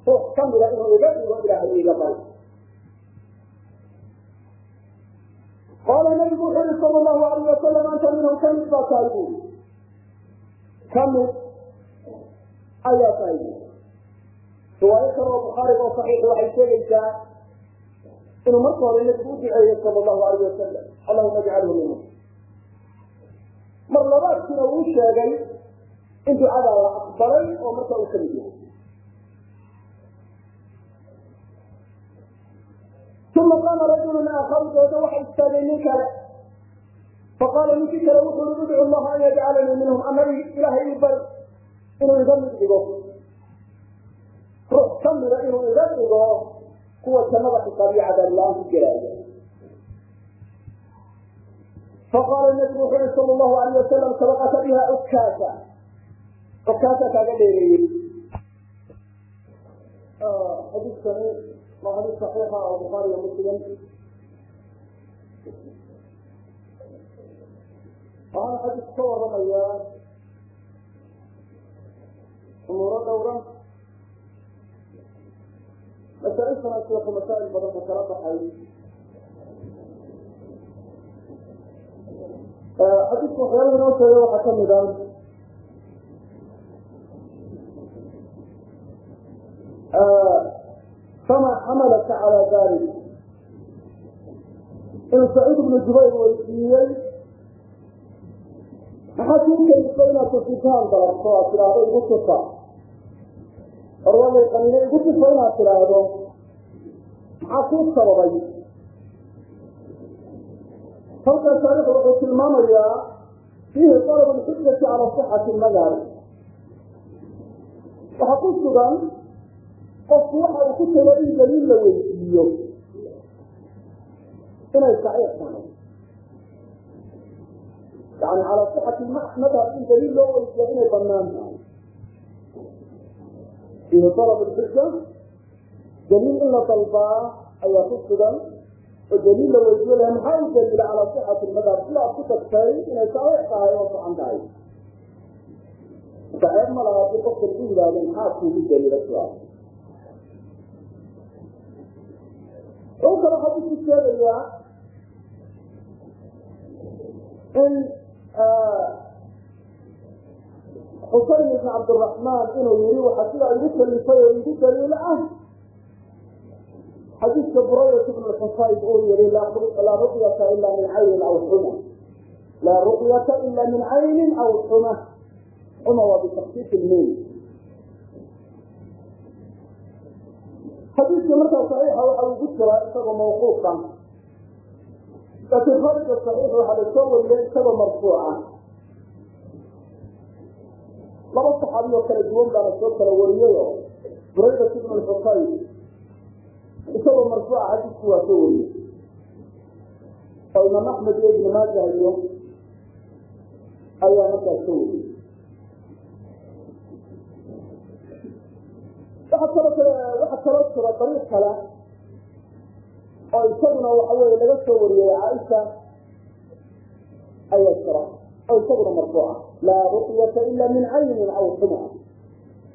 ruux ka mida inuu iga dhigo ilaahay iga bari qaala nabigu wuxuu yihi sala allahu alayh wasalam anta minhum ka mid baa tahay buuri ka mid ayaa tahay buuri riwaayo kale oo bukhaariga oo saxiix waxay sheegaysaa inuu marka hore nabigu u duceeyey sala allahu alayh wasalam allahuma ajcalhu minhum mar labaadkiina uu sheegay in ducadaa la aqbalay oo marka uu ka mid yahay uma qaama rajulun aakharu dooda waxa istaagay nin kale faqaala ninkii kale wuxuu i udcu llaha an yajcalanii minhum annabi ilaahay ii bari inuu iga mid dhigo ruux ka mida inuu iga dhigo kuwa jannada xisaabiyo cadaab la'aan ku gelaaya faqaala nabigu wuxuu yihi sala allahu alayh wasalam sabaqaka biha cukaasa cukaasa kaaga dheereeyey waa xadiis saxiixa oo bukhaari iyo muslim waxaana xadiis ka waramayaa umuuro dhowra masaailkana sheeku masaa'il badan buu kala baxay xadiisku waxyaala inoo sheega waxaa ka mid a fama xamalaka calaa dalik inuu saciid ibnu jubayr weydiiyey maxaa kuu keliso inaad tufitaan dalabto aad tidhaahdo igu tufa orwalay qaniine igu tufa inaad tidhaahdo maxaa kuu sababay halkan taarikh wuxuu tilmaamayaa fiihi talab lxujati cala sixati lmadhab waxaa ku sugan qofku waxa uu ku tago in daliil la weydiiyo. Inay saxiix tahay. Yani cala sixati madhab in daliil loo weydiiya inay bannaan tahay. Fiihi talab lxuja daliil in la dalbaa ayaa ku sugan oo daliil la weydiyo laha maxaa u daliila calaa sixati madhab sida aad ku tagtay inay saxiix tahay oo saxan tahay. Marka ceeb ma laha haddii qofka lagu yidhaahdo maxaa kuugu daliila sidaas wuxuu kale xadiisku sheegayaa in xusayn ibn cabdiraxmaan inuu yihi waxaa sidaa igu kalifay oo igu daliilo ah. Xadiiska buraydat ibn xusayb uu yihi laa ruqyata ila min caynin aw xuma laa ruqyata ila min caynin aw xuma xuma waa bitaksiis ilmiin xadiiska markaa saxiixa waxa uu ku jiraa isagoo mawquufa laakiin khariga saxiix waxaa la soo wariyay isagoo marfuuca laba saxaabi oo kala duwan baana soo kala wariyayo buraydat ibn xusayb isagoo marfuuca xadiisku waa soo wariyey oo imaam axmed iyo ibn maaja iyo ayaa markaas soo wariyey waxa kaloo kale waxaa jira dariiq kale oo isaguna waxa weye laga soo wariyey caaisha ayaa jira oo isaguna marfuuca laa ruqyata ila min caynin aw xuma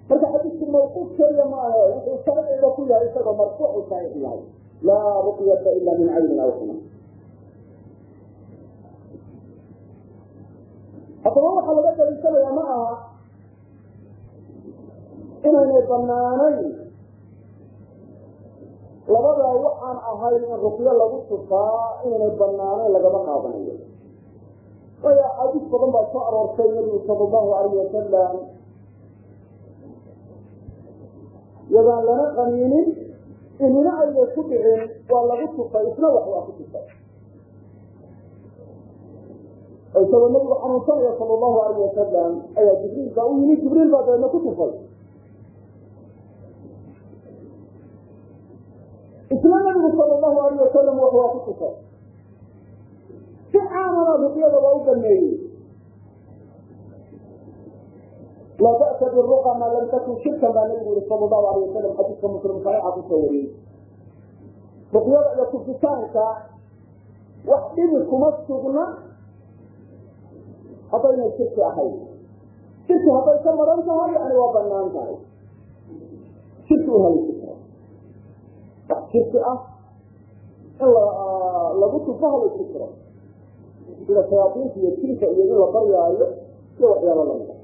marka xadiisku mawquuf keliya ma ahe wuxuu sharciga ku yahay isagoo marfuucu saxiix yahay. Laa ruqyata ila min caynin aw xuma haddaba waxaa laga daliishanaya ma aha inaynay banaanayn labadaa waxaan ahayn in ruqyo lagu tufaa inaynay banaanayn lagama qaadanayo. Waayo axaadiis badan baa soo aroortay nabigu sala allahu alayh wasalam yadaan lana qaniinin inina aynay ku dhicin waa lagu tufay isna wax waa ku tufay. Oo isagoo nabigu xanuunsanaya sala allahu alayh wasalam ayaa jibriil baa u yimid jibriil baa dabeedna ku tufay allahu alayh wasalam wax waa ku tufay si caamana ruqyada waa u baneeyey laa ba'sa biruqa maa lam takun shirkan baa nabigu yihi sala allahu alayh wasalam xadiiska muslim saxiixa ku soo wariyey. Ruqyada iyo tufitaanka wax dhibi kuma sugna haddaynay shirki ahayn. Shirki hadday ka maran tahay yani waa bannaan tahay. Shirki uhalaysi karo wax shirki ah in lagu tufo halaysi karo sida shayaadiinta iyo jirka in la baryaayo iyo waxyaaba lamida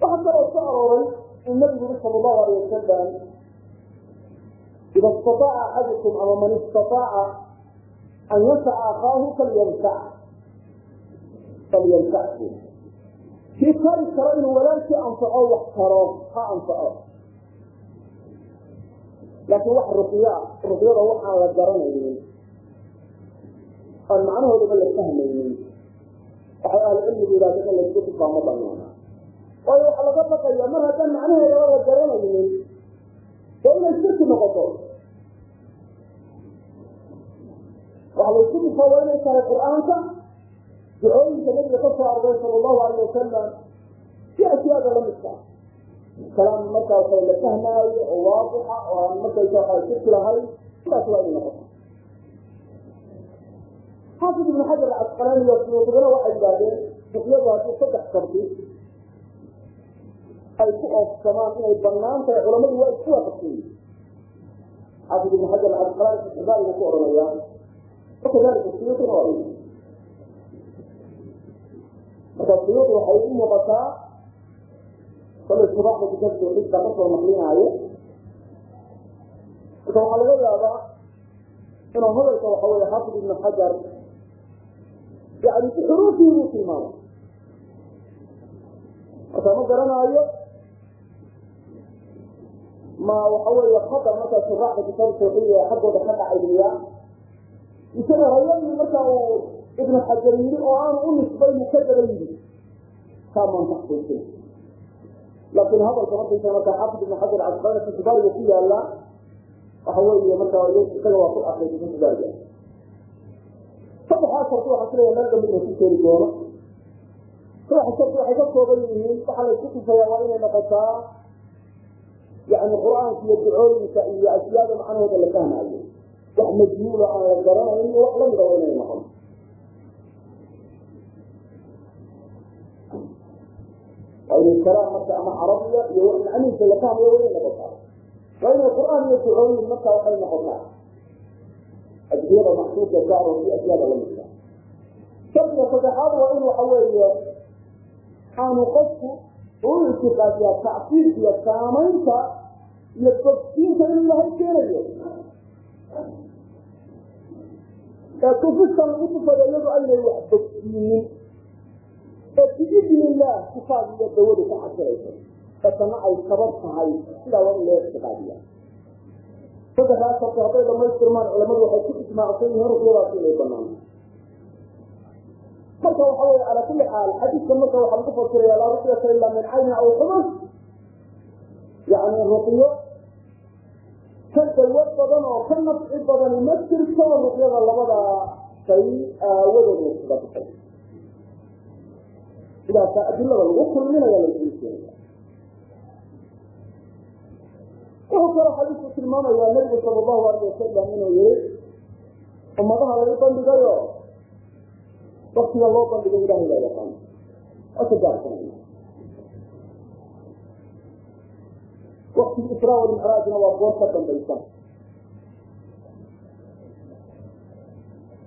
waxaa kaloo soo arooray in nabigu yuri sala allahu alayh wasalam ida istataaca axadukum ama man istataaca an yanfaca akaahu falyamsac falyamsachu kii kari karo inuu walaalkii anfaco wax karo ha anfaco laakiin wax ruqya ruqyada waxaan la garanaynin aan macnahoodaba la fahmaynin. Waxay ahlucilmigu yidhahdeen in laysku tufaa ma banaana waayo waxaa laga baqaya mar haddaan macnaheedaba la garanaynin dee inay shirki noqoto. Waxa laysku tufaa waa inay tahay qur'aanka ducooyinka nabiga ka soo arday sala allahu alayh wasalam si ashyaada lamidka kalaam markaa waxa la fahmaayo oo waadixa oo aan markaysa waxa shirki sidaas waa inay noqoto xaafid ibn xajar acasqalaani iyo suyuudibana waxay yidhahdeen haddii saddex shardi ay ku oofsamaan inay banaan culamadu waa isku waafaqsan yihiin xaafid ibn xajar acasqalaani ixbaarigu ku odhanaya wakadalika suyuudina waa marka suyuudi waxay u muuqataa shuraaxda kitaabka tawxiidka ka soo naqlinaayo marka waxaa laga yaabaa inuu hadalka waxa weye xaafid ibn xajar yani bixuruufii buu tilmaamay marka ma garanaayo ma waxa weeye khatar markaa shuraaxda kitaabka tawxiidka ee xaggooda ka dhacayliya isaga rayadii marka uu ibnu xajar yidhi oo aanu u nisbaynu ka daba yidhi kaamaan taxqiiqin laakiin hadalka markaysa marka xaafid ibn xajar casqalani fi kibaariga ku yaalla waxa weeye marka isaga waa ku akriyay fi kibaariga saddexdaa sharti waxaa kuleeya meel dambe inuu ku keeni doono. Saddexa sharti waxay ka kooban yihiin waxaa laysku tufayaa waa inay noqotaa yani qur'aanka iyo ducooyinka iyo ashyaada macnahooda la fahmaayo wax majhuulo aan la garanayn wax lamida waa inay noqon waa inay kalaam marka ama carabiya iyo wax macnihiisa la fahmayo waa inay noqotaa waa inay qur'aan iyo ducooyin marka waxay noqotaa adiyada maxsuuska gaaro si ashyaada lamidka shardiga saddexaad waa in waxa weeye aanu qofku u ictiqaadiyaa tacsiir iyo saamaynta iyo bogsiinta in ilahay keenayo ee tufistan lagu tufayo iyadu aynay wax bogsiinin ee biidni illah sifaad iyo dawadu ka xasirayso. Etana ay sabab tahay sidaa waa in loo ictiqaadiya saddexdaas sabti hadday dhamaystirmaan culamadu waxay ku ijmaacsan yihiin ruqyadaas inay banaan marka waxa weye calaa kulli xaal xadiidka marka waxaa lagu fasiraya laa ruqyata ila min cayni aw xubur yani ruqyo ka dawo badan oo ka nafci badani ma jirto ruqyada labada shay aawadood iskaga bixay sidaasaa adilada lagu kulminaya laisugu keenaya wuxuu kaloo xadiisku tilmaamayaa nabigu sala allahu alayh wasalam inuu yihi ummadaha lagu bandhigayo waktiga loo bandhigo ilahay baa yaqaan waa ka gaarsanaya waktigii israa walmicraajna waa goor ka dambaysa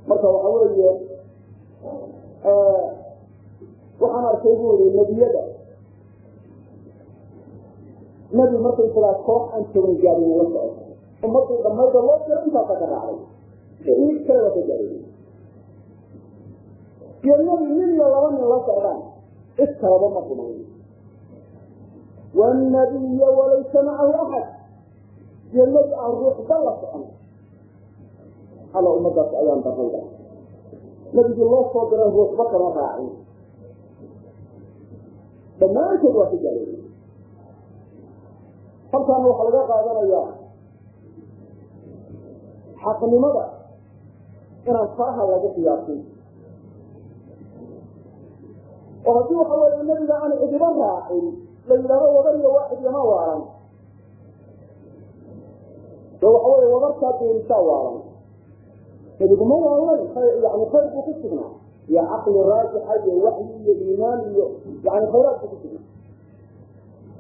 marka waxa weeye waxaan arkay bu ii nebiyada. Nebi markaysagaa koox aan togan gaarin la socoto ummadii dhamayda loo diro intaasa ka raacday iid kale waa ka iyo nebi nin iyo laba nin la socdaan cid kalaba ma rumayn wanabiya walaysa macahu axad. Iyo nebi aan ruuxba la socon. Alla ummadaas ayaan darayda nebigii loo soo diray ruuxba kama raacin dhammaantood waa ka gaareen halkaana waxaa laga qaadanayaa xaqnimada inaan faraha lagu qiyaasin oo haddii waxa weeye nebiga aan cidiba raacin la yidhahdo wabar iyo waaxid yama waaran. De waxa weeye wabarkaa beenisaa waaran. Nebigu ma waaran yani khayr buu ku sugnaa iyo caqli raajixa iyo waxyi iyo iimaan iyo yani khayraad buu ku sugnaa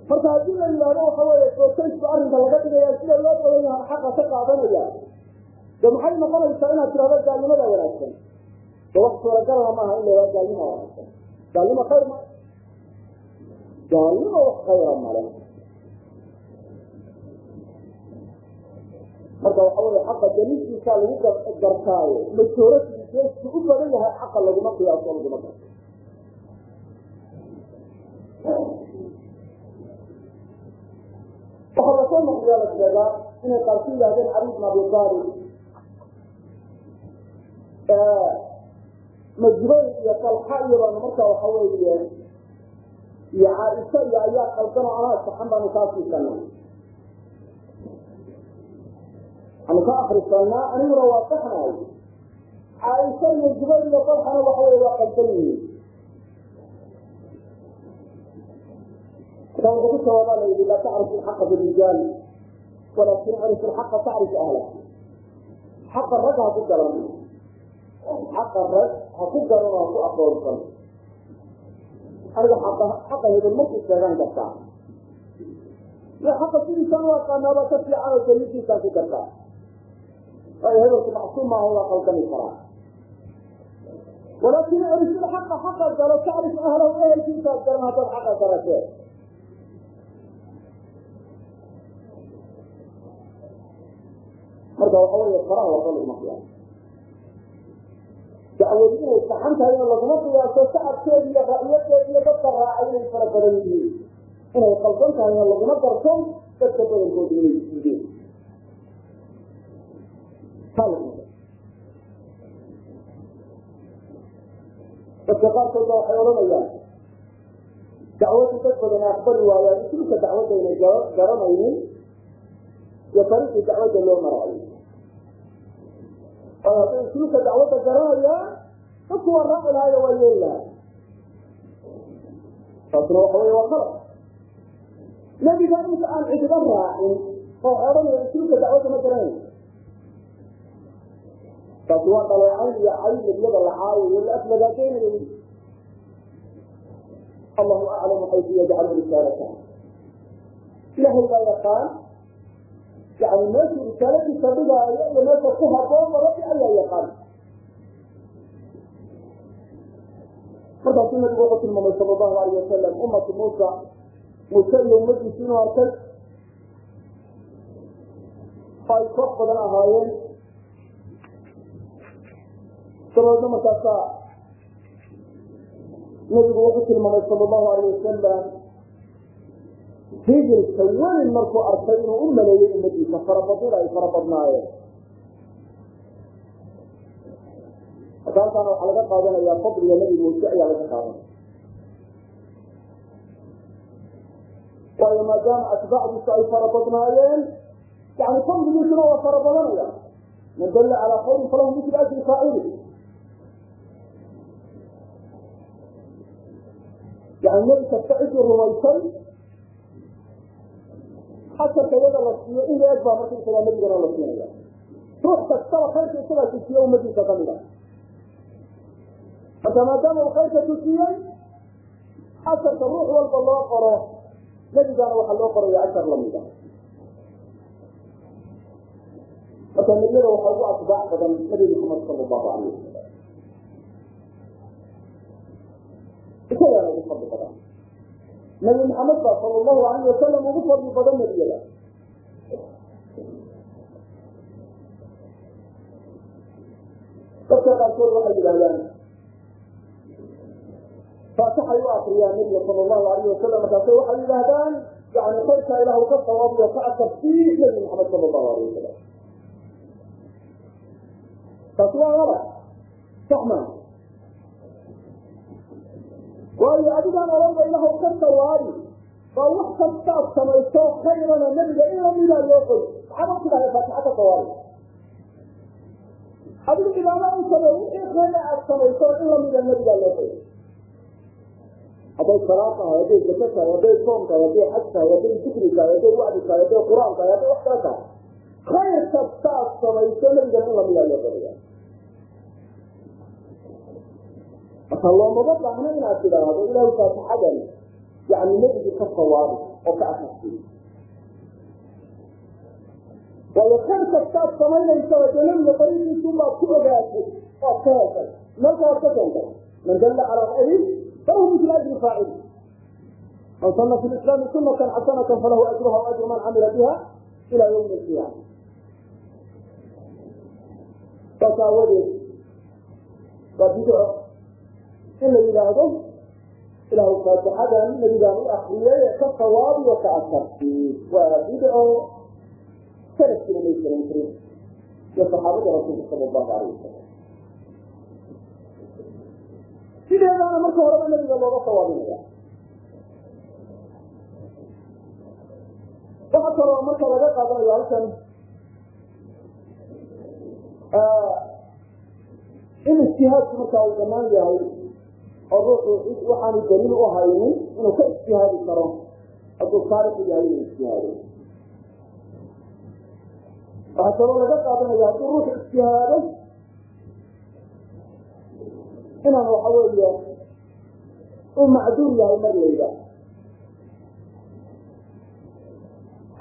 marka haddii la yidhahdo waxa weeye sootaysba arrinka laga dhigaya sida loo badan yahay xaqa ka qaadanaya de maxay noqonaysaa inaad tirahdo gaalnimada wanaagsan? De wax suuragalna maaha in la yihahdo gaalnima wanaagsan. Gaalnimo khayr ma gaalnimo wax khayra male marka waxa weye xaqa daliilkiisaa lagu gartaayo majoorasiisu u badan yahay xaqa laguma qiyaaso laguma garto waxaa la soo noqdiyaa la sheegaa inay qaarku yidhahdeen cali bn abi aalib majruur iyo talxa iyadoona marka waxa weeye iyo caaisha iyo ayaa qaldan oo anaa saxan baanu kaa siisanaa anu ka akrisanaa aniguna waa saxnaay caaisha iyo jubayr iyo talxana waxa weye waa qaldan yihiin marka wuxuu ku la yidhi laa tacrif ilxaqa birijaal walaakin arif ilxaqa tacrif ahla. Xaqa rag ha ku garan. Xaqa rag ha ku garan oo ku aqoonsan. Aniga xaqa xaqa hebel markuu sheegaan kartaa. Iyo xaqa sidiisaan u aqaanaaba ka fiican oo daliilkiisaan ku gartaa. Hebelku macsuum maaha waa qaldami karaa walaakin arif ilxaqa xaqa galo tacrif ahlahu ehelkiisaad garan haddaad xaqa garatee marka waxa wey faraha waxba laguma qiyaaso dacwadi inay saxan tahay in laguma qiyaaso sacabkeedi iyo ra'yadeedi iyo dadka raacay inay fara badan yihiin inay qaldan tahay in laguma garto dadka badankooda inay diideen dadka qaarkood ba waxay odhanayaan dacwadii dad badan aqbali waayaan isulka dacwadda inay garanaynin iyo ariiqii dacwadda loo maraayo waayo hadday usluubka dacwadda garanayaan dadku waa raaci lahaayo waa yeeli lahaa taasna waxa wey waa khalad nebiga inta aan cidiba raacin oo odhanaya usluubka dacwadda ma garanayo taasi waa dhaleecayn iyo cay nebiyada la caayayo la aflagaadeynayo allahu aclamu xaysu yajcalu risaalata ilahay baa yaqaan yani meeshuu risaaladiisa dhigaayo iyo meesha ku haboon rabbi ayaa yaqaan. Markaasuu nabigu wuxuu tilmaamay sala allahu alayh wasalam ummatu muusa muuse iyo ummadiisu inuu arkay. Oo ay koox badan ahaayeen dabeedna markaasaa nabigu wuxuu tilmaamay sala allahu alayh wasalam hijirka weyn markuu arkay inuu u maleeyey ummadiisa farabadina ay fara badnaayeen marka halkaana waxaa laga qaadanayaa fadliga nebi muuse ayaa laga qaadanaya waayo maadaama atbaacdiisa ay fara badnaayeen yani fadligiisuna waa fara badanaya man dalla calaa khayrin falahu mitlu ajri faacili nebi kasta cidii rumaysay xasarka iyada la siiyo in la-eg baa markaysagaa nebigana la siinaya ruux kastaba khayrka isagaa tusiye ummadiisa ka mid a marka maadaama uu khayrka tusiyey casarka ruux walba loo qoro nebigana waxaa loo qoraya cashar lamida marka nebiyada waxaa ugu atbaac badan nabi maxamed sala allahu alayh wasalam isagaana ugu fadli badan nabi maxamed baa sala allahu alayh wasalam ugu fadli badan nebiyada dadka qaarkood waxay yidhahdaan faatixay u akriyaan nabiga sala allahu alayh wasalam markaase waxay yidhaahdaan yani khayrka ilahu ka sawaabiyo ka akarsiis nabi maxamed sala allahu alayh wasalam taasi waa laba sax maa waayo adigaan oranba ilahaw ka sawaabi baa wax kastaad samayso khayrana nebiga in lamidaa loo qoy maxaad u faatixa ka sawaabi adigu cibaado u samey wixii khayra aad samayso in lamida nebigaa loo qoy hadday salaad tahay hadday zaka tahay hadday soom tahay hadday xaj tahay hadday dikri tahay hadday wacdi tahay hadday qur'aan tahay hadday wax kala tahay. Khayr kasta aad samayso nebigana in lamidaa loo qoya marka loomaba baahno inaad tidhaahdo ilaahu faatixadan yani nebigi ka sawaabi oo ka akrisiy waayo khayr kastaad samaynaysaa dee nebiga dariiqiisu baad ku ogaatay waad ka heshay meelka waad ka keentay man dalla calaa khayrin falahu misla ajri faacil man sana fi lislaami sunatan xasanatan falahu ajruha wa ajru man camila biha ila yawmi alqiyaama saas aawadeed waa bidco in la yidhaahdo ilahu faatixadan nabigaan u akriyay ka sawaabi oo ka asarti waa bidco salafkina may jiran jirin iyo saxaabada rasuulka sala allahu alayh wasalam sideedaana marka horeba nabiga looga sawaabinaya waxaa kaloo marka laga qaadanayo halkan in ijtihaadku markaa uu dhammaan yahay oo ruuxu waxaanu daliil u haynin inuu ka ijtihaadi karo. Hadduu saariqu yahay inuu ijtihaado. Waxaa kaloo laga qaadanaya hadduu ruuxu ijtihaado inaan waxa weeye uu macduur yahay mar layda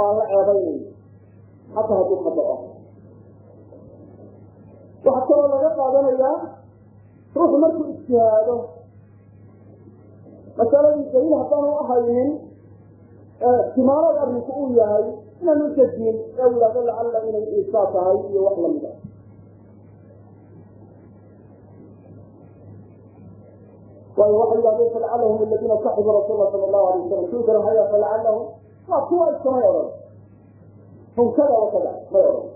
aan la ceebaynayn xataa hadduu ka dhaco. Waxaa kaloo laga qaadanayaa ruuxu markuu ijtihaado masaladii daliil haddaanu ahaynin ixtimaalood arrinku uu yahay inaanu jadin ee u yidhahdo lacalla inay iisaa tahay iyo wax lamida waayo waxay yidhahdeen falacallahum aladiina saxibuu rasuula sala allahu alay wasalam kii kale haya falacallahum waa kuwa iskamay odhan hum kada wa kada may odhan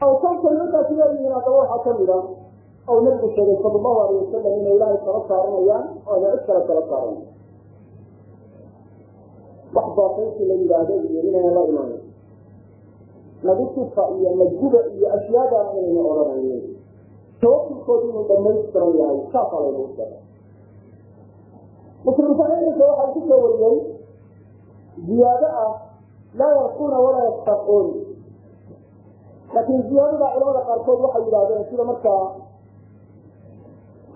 awsaafta nimankaasi leeyihiin haddaba waxaa ka mid a ou nabigu sheegay sala allahu alayh wasalam inay ilaahay kala saaranayaan oo ina cid kale kala saaranayan wax baatinsi la yidhaahdo iyo inayna la imanin nagu sifa iyo naguba iyo ashyaadaana inayna odhanaynin tawakulkoodu inuu dhamaystiran yahay saasaa laynagu sheegay. Muslim saxiixinka waxaa ku soo wariyey ziyaado ah laa yarquuna walaa yastaquun laakiin ziyaadada culamada qaarkood waxay yidhahdeen sida markaa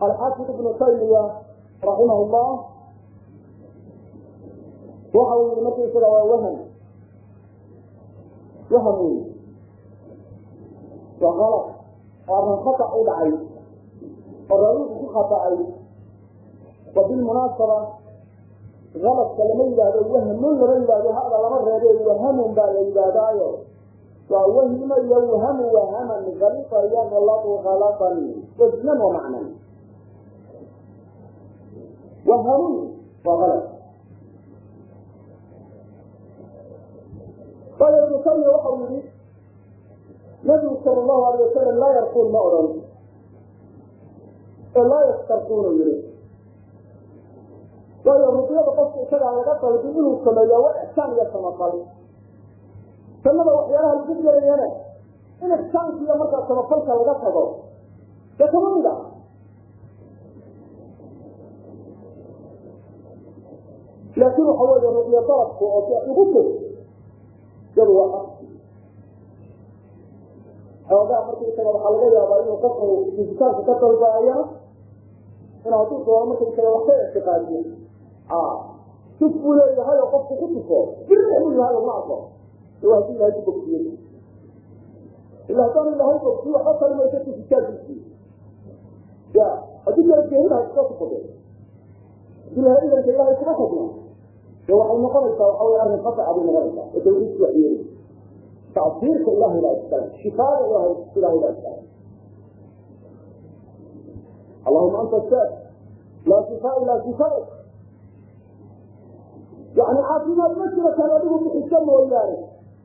alxaafid ibnu taymiya raximah llah waxa uu yihi markaysaga waa wahan wahan wey waa kalad oo arrin khata u dhacay. Oo raawigu ku khata'ay. Wa bilmunaasaba galadka lama yidhaahdo wahmun lama yidhahdo hada lama reebe wahamun baa la yidhaahdaayo. Waa wahima iyo wahamu wahaman kalita yaglatu kalatan wajnan wa macnan wahamun waa kalad waayo ibnu taymiya waxau yihi nabigu sala allahu alayh wasalam laa yarkuun ma odhan ee laa yastarkuunu yihi waayo ruqyada qofka isagaa laga dalbi inuu sameeya waa ixsaan iyo samafal sanada waxyaalaha lagu gelayana in ixsaanka iyo markaa samafalka laga tago dee kama mid ah laakiin waxa weeye ruqyo dalabku oo si ugu fog yadu waa xoogaa markaysaga waxaa laga yaabaa inuu qofku isbitaalka ka dalbaayana in hadduu doono markaysaga wax ka ictiqaadiyo tuf buu leeyahay oo qofku ku tufo birix buu yahay ma arko waa haddii ilahay ku bogsiye ila haddaan ilahay bogsiyo waxba tari mayso tufitaankiisii ya haddii kala geerida iska tufude haddii ilahay idanka ilahay kuma dee waxay noqonaysaa waxa wey arrin qataca bay noqonaysaa oo tawxiidku wax yeeli tacsiirka ilahay baa iskale shifaada ilahay ilahay baa iskale allahuma anta shaaf laa shifaa ilaa shifaa'uk yani caafimaad ma jiro kan adigu bixisa mooyaane.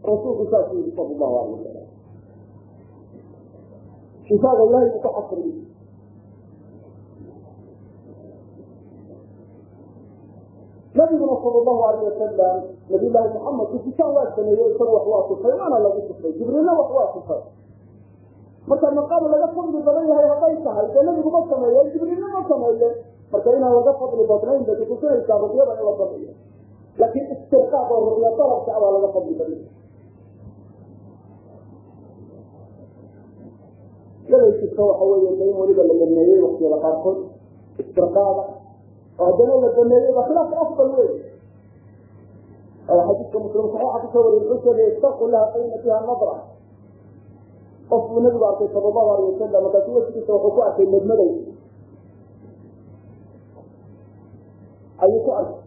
Rasuulku saasuu yiri sala allahu alay wasalam shifaaga ilahay buu ka xasriy nabiguna sal allahu alayh wasalam nabiy llaahi maxamed kusitaan waa sameeyey isaga wax waa waana lagu tufay jibriilna wax waa marka maqaam laga fadli badan yahay hadday tahay dee nabigu ma sameeye jibriilna ma sameeye marka inaan laga fadli badnayn bay kutusinaysaa ruqyada in la fadliyo. Laakiin istirqaaq oo ruqya dalabka abaa laga fadli badan yaday jirta waxa weeye in weliba la baneeyey waktiyada qaarkood. Istirqaaga oo haddana la baneeyey ba khilaafka afdal wey xadiiska muslim saxiixa ku soo wariye wuxuu sheegay istaqu laha qayna fiha nadra. Qof buu nabigu arkay sala allahu wasalam markaasu wasigiisa wuxuu ku arkay madmadow. Ayuu ku arkay.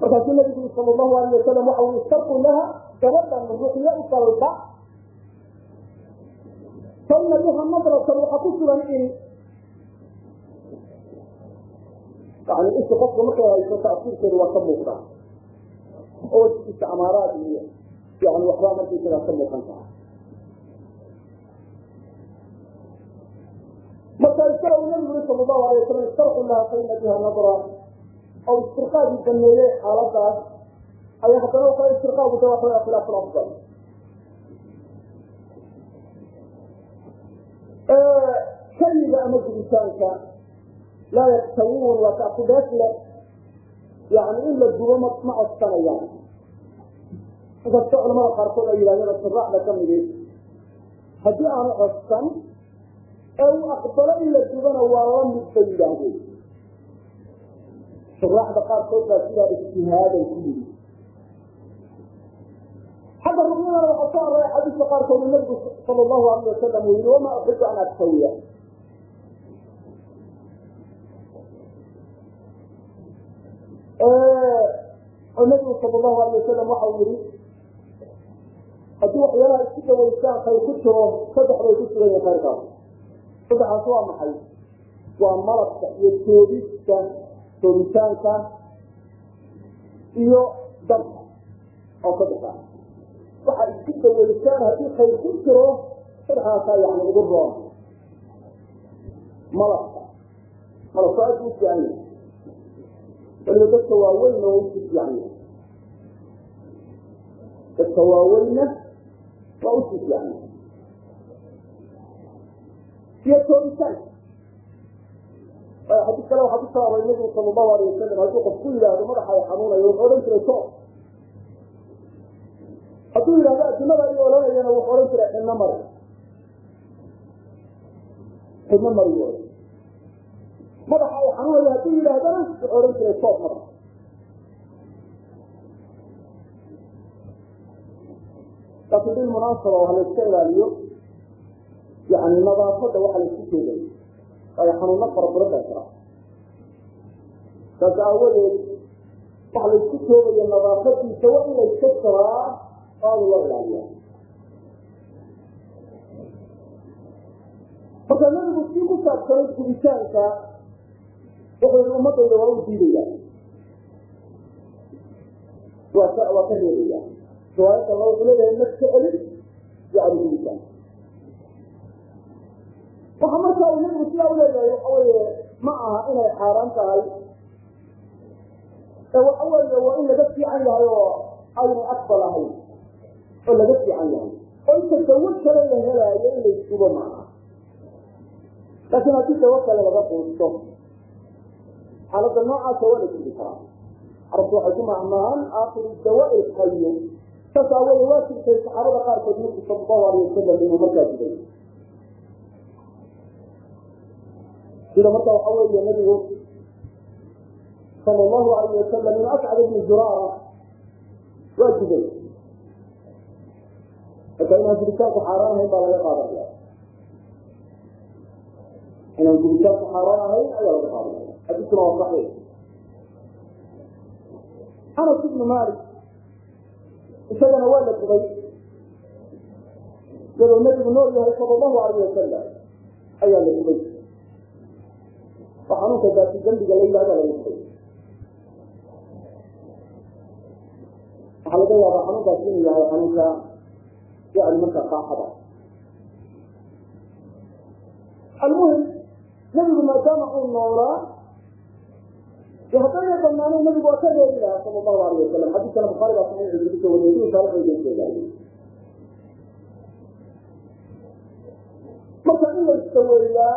Markaasuu nabigu yii sala allahu alayh wasalam waxa uu istaqu laha gabadhan ruqyo u dalba. Faina biha nadratan waxaa ku sugan in yani isha qofka markay hayso taasiirkeedu waa ka muuqda oo wasigiisa amaaraad iyo yani waxbaa markaysagaa ka muuqan taha marka isaga uu nabigu yiri sala allahu alay wasalam istarqu laha faina biha nadra. Oo istirqaadii baneeyey xaaladaas ayaa haddana waxa istirqaagu da waxa afdal keliga ama gubitaanka laa yaktawuun waa le yani in la gubo ma ma codsanayaan. Inkastoo culamada qaarkood ay yidhahdeen siraaxda ka midi haddii aanu codsan ee aqbalo in la gubana waa la mid bay yidhaahdeen. Suraaxda qaarkood baa sidaa ijtihaaday ku yidhi xagga ruqyadana waxaa soo arooray xadiiska qaarkood nabigu sala allahu alayh wasalam uu yihi wamaa uxibu an aktawiya oo nabigu sala allahu alayh wasalam waxa uu yihi haddii waxyaalaha isku dawaysaan khayr ku jiro saddex bay ku sugan yihiin khayrkaas saddexaas waa maxay? Waa malabka iyo joodista joogitaanka iyo dabka oo saddexa waxaa isku dawaysaan haddii khayr ku jiro saddexdaasaa yani ugu roon. Malabka. Malabka aad u fiican dadka waaweyn oo yahay dadka waaweynna waa usi fiican iyo joogitaanka xadiis kale waxaa ku soo aroray nabigu sala allahu wasalam hadduu qof ku yidhaahdo madaxa ay xanuunayo wuxuu odhan jiray so hadduu yidhahdo adimada ay olanayana wuxuu odhan jiray xidno mari. Xidno mari madaxa ay xanuunayo hadduu yidhaahdana wuxuu odhan jiray soob mara laakiin bilmunaasaba waxa la iska ilaaliyo yani nadaafada waxa la isku jeeday waayo xanuuno fara badan baa jira saas aawadeed waxa la isku joogayo nadaafadiisa waa in la iska jiraa aada loo ilaaliya marka nabigu sii ku saabsanay gubitaanka wuxuu ummadayda waa u diidaya waa ka waa ka reebaya riwaayadda la wuxuu leeyahay nafka celin yani gubitaanka waxa marka uu nabigu sidaa uleeyahay waxa weeye ma aha inay xaaraan tahay ee waxa weeye waa in laga fiican yahay oo aynu aqbal ahayn oo laga fiican yahay oo inta dawo kale la helaayo in laysgubo maaha laakiin haddii dawo kale laga quusto xaaladda noocaasa waa la gubi karaa carabtu waxay ku macmaahan aakhiru dawaa'i lxayo saas aawoode waa jirtay saxaabada qaarkood nabigu sala allahu saxiix. Anas ibnu malik isagana waa la diday iyadoo nabigu nool yahay sala allahu alayh wasalam ayaa la diday oo xanuunka daati dambiga la yidhahda laga diday waxaa laga yaabaa xanuunkaas inuu yahay xanuunka yani marka qaaxada almuhim nabigu maadaama uu noolaa de haddayna banaanayn nabigu waa ka reebi lahaa sala allahu alayh wasalam xadiiskana bukhaari baa saxiixiisa ku soo wariyay duu taarikhayda sheegaayay marka in la istaweeyaa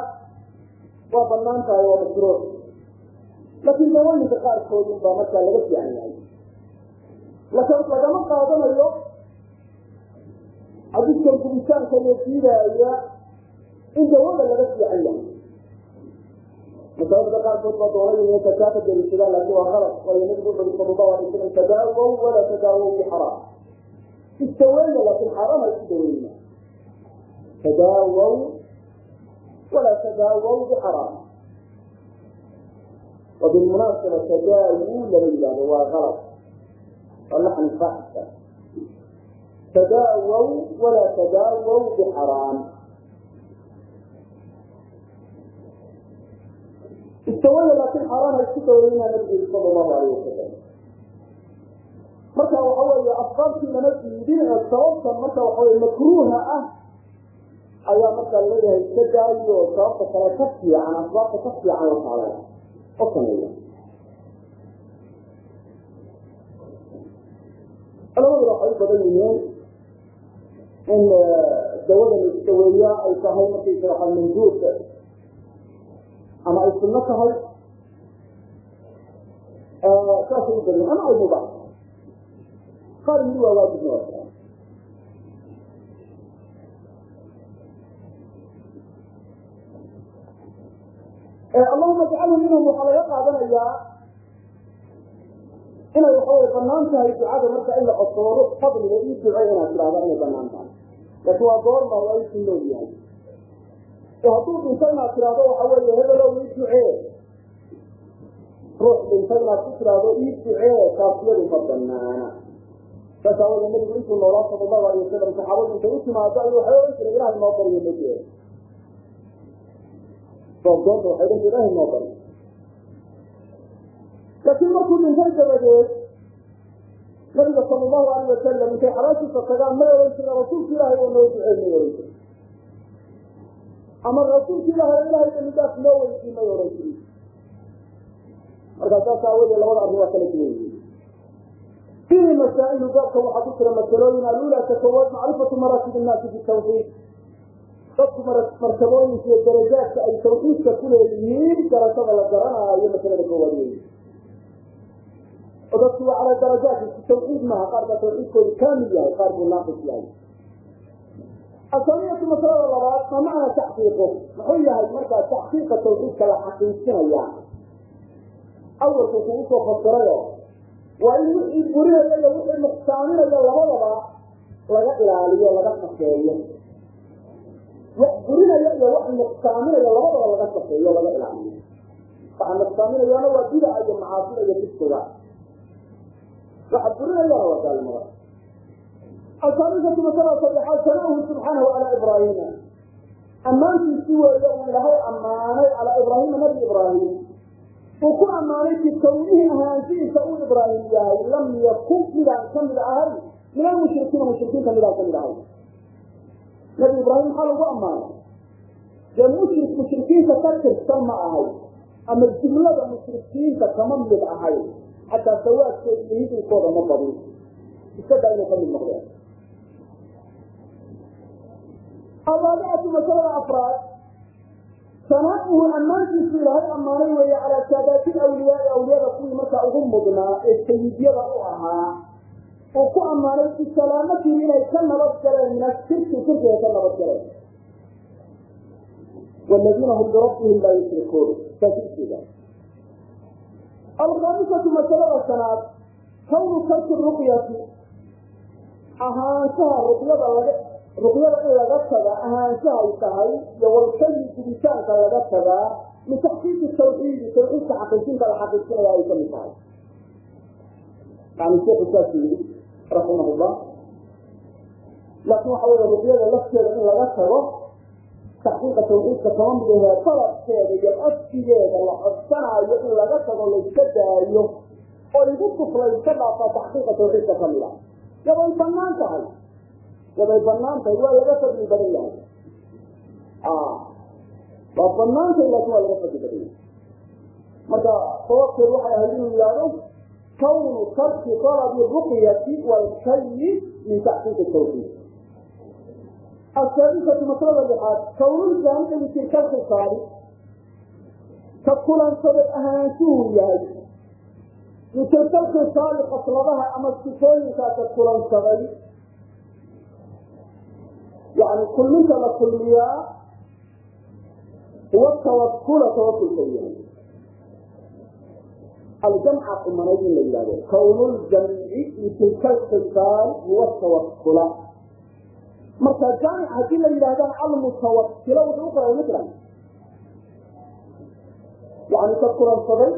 waa bannaan tahay waa mashruuc laakiin dawooyinka qaarkoodun baa markaa laga fiican yahay lagama qaadanayo xadiiskan gubitaanka iyo diidaaya in dawada laga fiican yahay masaajidka qaarkood baa doonay inay zakaa ka deliishadaan laakiin waa qalad waayo nabigu wuxu uri sala allahu alay wasalam tadaawow walaa tadaawow bixaraam istaweeya laakiin xaaraan ha isku daweeyna tadaawow walaa tadaawow bixaraam وبالمناسبة تداووا لما يبقى هو غلط واللحن فاحشة تداووا ولا تداووا بحرام istawada laakiin xaaraana isku dawreynaa nabigeli sal llahu aleyh wasalam marka waxa weeye asbaabtii lama diidin sababta marka waxaweye makruuha ah ayaa markaa la leeyahay iska daayo sababta kale ka fiican asbaabta ka fiican la taalaya oo sameeya culamaduna waxay u badan yihiin in eh, dawada la isdaweeyaa ay tahay markaysa waxa manduurka ama ay sunno tahay saasay u badan ama ay mubaax qaar yiri waa waajibna waa tahay allahuma ajcalhu minhum waxaa laga qaadanayaa inay waxawey bannaan tahay ducada marka in la cosoodo fadliga ii duco inaad tidhahda inay bannaan tahay. Laakiin waa goorma waa intuu nool yahay hadduu dhinto inaad tidhahdo waxa weeye hebelow ii ducee. Ruux dhinta inaad ku tidhaahdo ii ducee taasiyadu ma banaana saas aawoodee nabigu intuu noolaa sala allahu alay wasalam saxaabadu intay u timaado ayuu waxay ohan jiray ilahay noo baryo majeer doonta waxay dhan ilahay noo bari laakiin markuu dhintay dabadeed nabiga sala allahu alayh wasalam intay xalaashiisa tagaan may ohan jira rasuulka ilaahay oo noo ducey may ohan jiri ama rasuulka ilaahay ilahay damidaaf noo weydii may ohan jiri markaa saas aawadee labada arrin waa kala duwan. Yihiin fiihi masaa'ilu baabkan waxaa ku jira masalooyin alula takawad macrifatu maraatib innaasi fi tawxiid. Dadku martabooyinka iyo darajaadka ay tawxiidka ku leeyihiin garashada la garanaayo masalada koowaad weyi oo dadku waa calaa darajaati tawxiid maaha qaar baa tawxiidkoodu kaamil yahay qaar buu naaqis yahay asaniyatu masalada labaad ma taxqiiqu muxuu yahay markaa taxqiiqa tawxiidka la xaqiijinaya awalku kugu soo fasirayo waa in wixii burinaya iyo wixii nuqsaaminaya labadaba laga ilaaliyo laga safeeyo wax burinaya iyo wax nuqsaaminaya labadaba laga safeeyo laga ilaaliyo. Waxa nuqsaaminayaana waa bidaca iyo macaasida iyo fisqiga waxa burinayana waa gaalnimada alkhaamisatu masalada saddexaad sanaahu subxaanahu calaa ibraahima ammaantiisi weeye uu ilaahay ammaanay calaa ibraahima nabi ibraahim uu ku ammaanay fi kawnihi ahaanshihiisa uu ibraahim yahay. Lam yakun midaan ka mid ahay. Min almushrikiina mushrikiinta midaan ka mid ahay. Nabi ibraahim maxaa lagu ammaanay? Dee mushrik mushrikiinta ka tirsan ma ahay ama jumlada mushrikiinta kama mid ahay. Xataa sawaadkooda iyo hidilkooda ma badin isagaa inuu allaale masalada afraad. Sanaabuhu ammaantiisu ilaahay ammaanay weeye calaa saadaati awliyaai awliyada kuwii markaa ugu mudnaa ee sayidyada u ahaa uu ku ammaanay bisalaamatihim inay ka nabad galeen min ashirki shirkiga ka nabad galeen. Wladiina hum birabbihim laa yushrikuun. Saasiseeda alkhaamisatu masalada shanaad kawnu tarki ruqyati ahaanshaha ruqyada laga ruqyada in laga taga ahaanshaha ay tahay iyo walkayi guditaanka laga tagaa min taxqiiqi tawxiidi tawxiidka xaqiijinta la xaqiijinaya ay ka mid tahay. Yani sheekhu saasuu yidhi raximahullah laakiin waxa wey ruqyada lafteeda in laga tago taxqiiqa tawxiidka kama talabkeeda iyo codsigeeda la codsanaayo in laga tago layska daayo oo igu kufla iska dhaafaa taxqiiqa tawxiidka ka mid a yabay bannaan tahay yabay banaan waa laga fadli badan yahay waa bannaan tahay laakin waa laga fadli badan yahay marka sababteedu waxay ahayd inuu yihahdo kawnu tarki talabi ruqyati walkayi min taxqiiqi tawxiid asaadisatu masalada lixaad kawnuljaamici bitilka lkhisaali ka kulansaday ahaanshuhu yahay bitilka lkhisaali qasladaha ama sifooyinkaa ka kulansaday yani kulminta la kulmiyaa huwa tawakula tawakulka yahay aljamca umanayd in la bitilka lkhisaal huwa tawakula marka jaamic haddii la yidhahdaan almutawakilo wuxuu uqoray mithlan yani ka kulansaday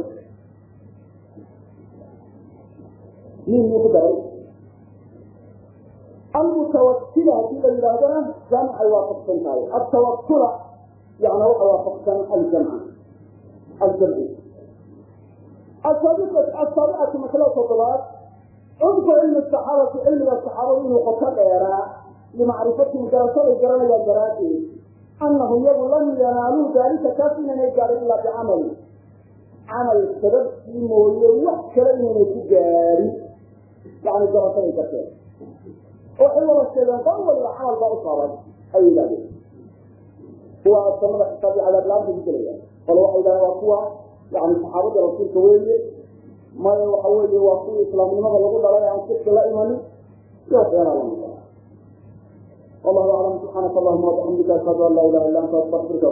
nin muu ku daray almutawakila haddii la yidhaahdana jaamicay waafaqsan tahay altawakula yani waxa waafaqsan aljamca aljamci asaabicatu masalada toddobaad cudku cilmi saxaabati cilmiga saxaabadu inuu qoto dheeraa limacrifatihim garashaday garanayaan daraaddeed annahum yagu lam yanaaluu daalika kaas inaynay gaarin ilaa bicamali camal sababkii mooye wax kale inaynay ku gaarin yani garashaday garteen waxay wada sheegeen qol waliba camal baa u saaran ay yidhahdeen kuwa samada xisaabio cadaablaanta ku gelaya. Qole waxay yidhahdeen waa kuwa yani saxaabada rasuulka weeye. Maya waxa weeye waa kuwii islaamnimada lagu dhalay aan sirka la imanin. Iyo waxyaala lamida wallahu aclam subxaanaka allahuma wabixamdika ashhadu an laa ilaha illa anta astaqfirka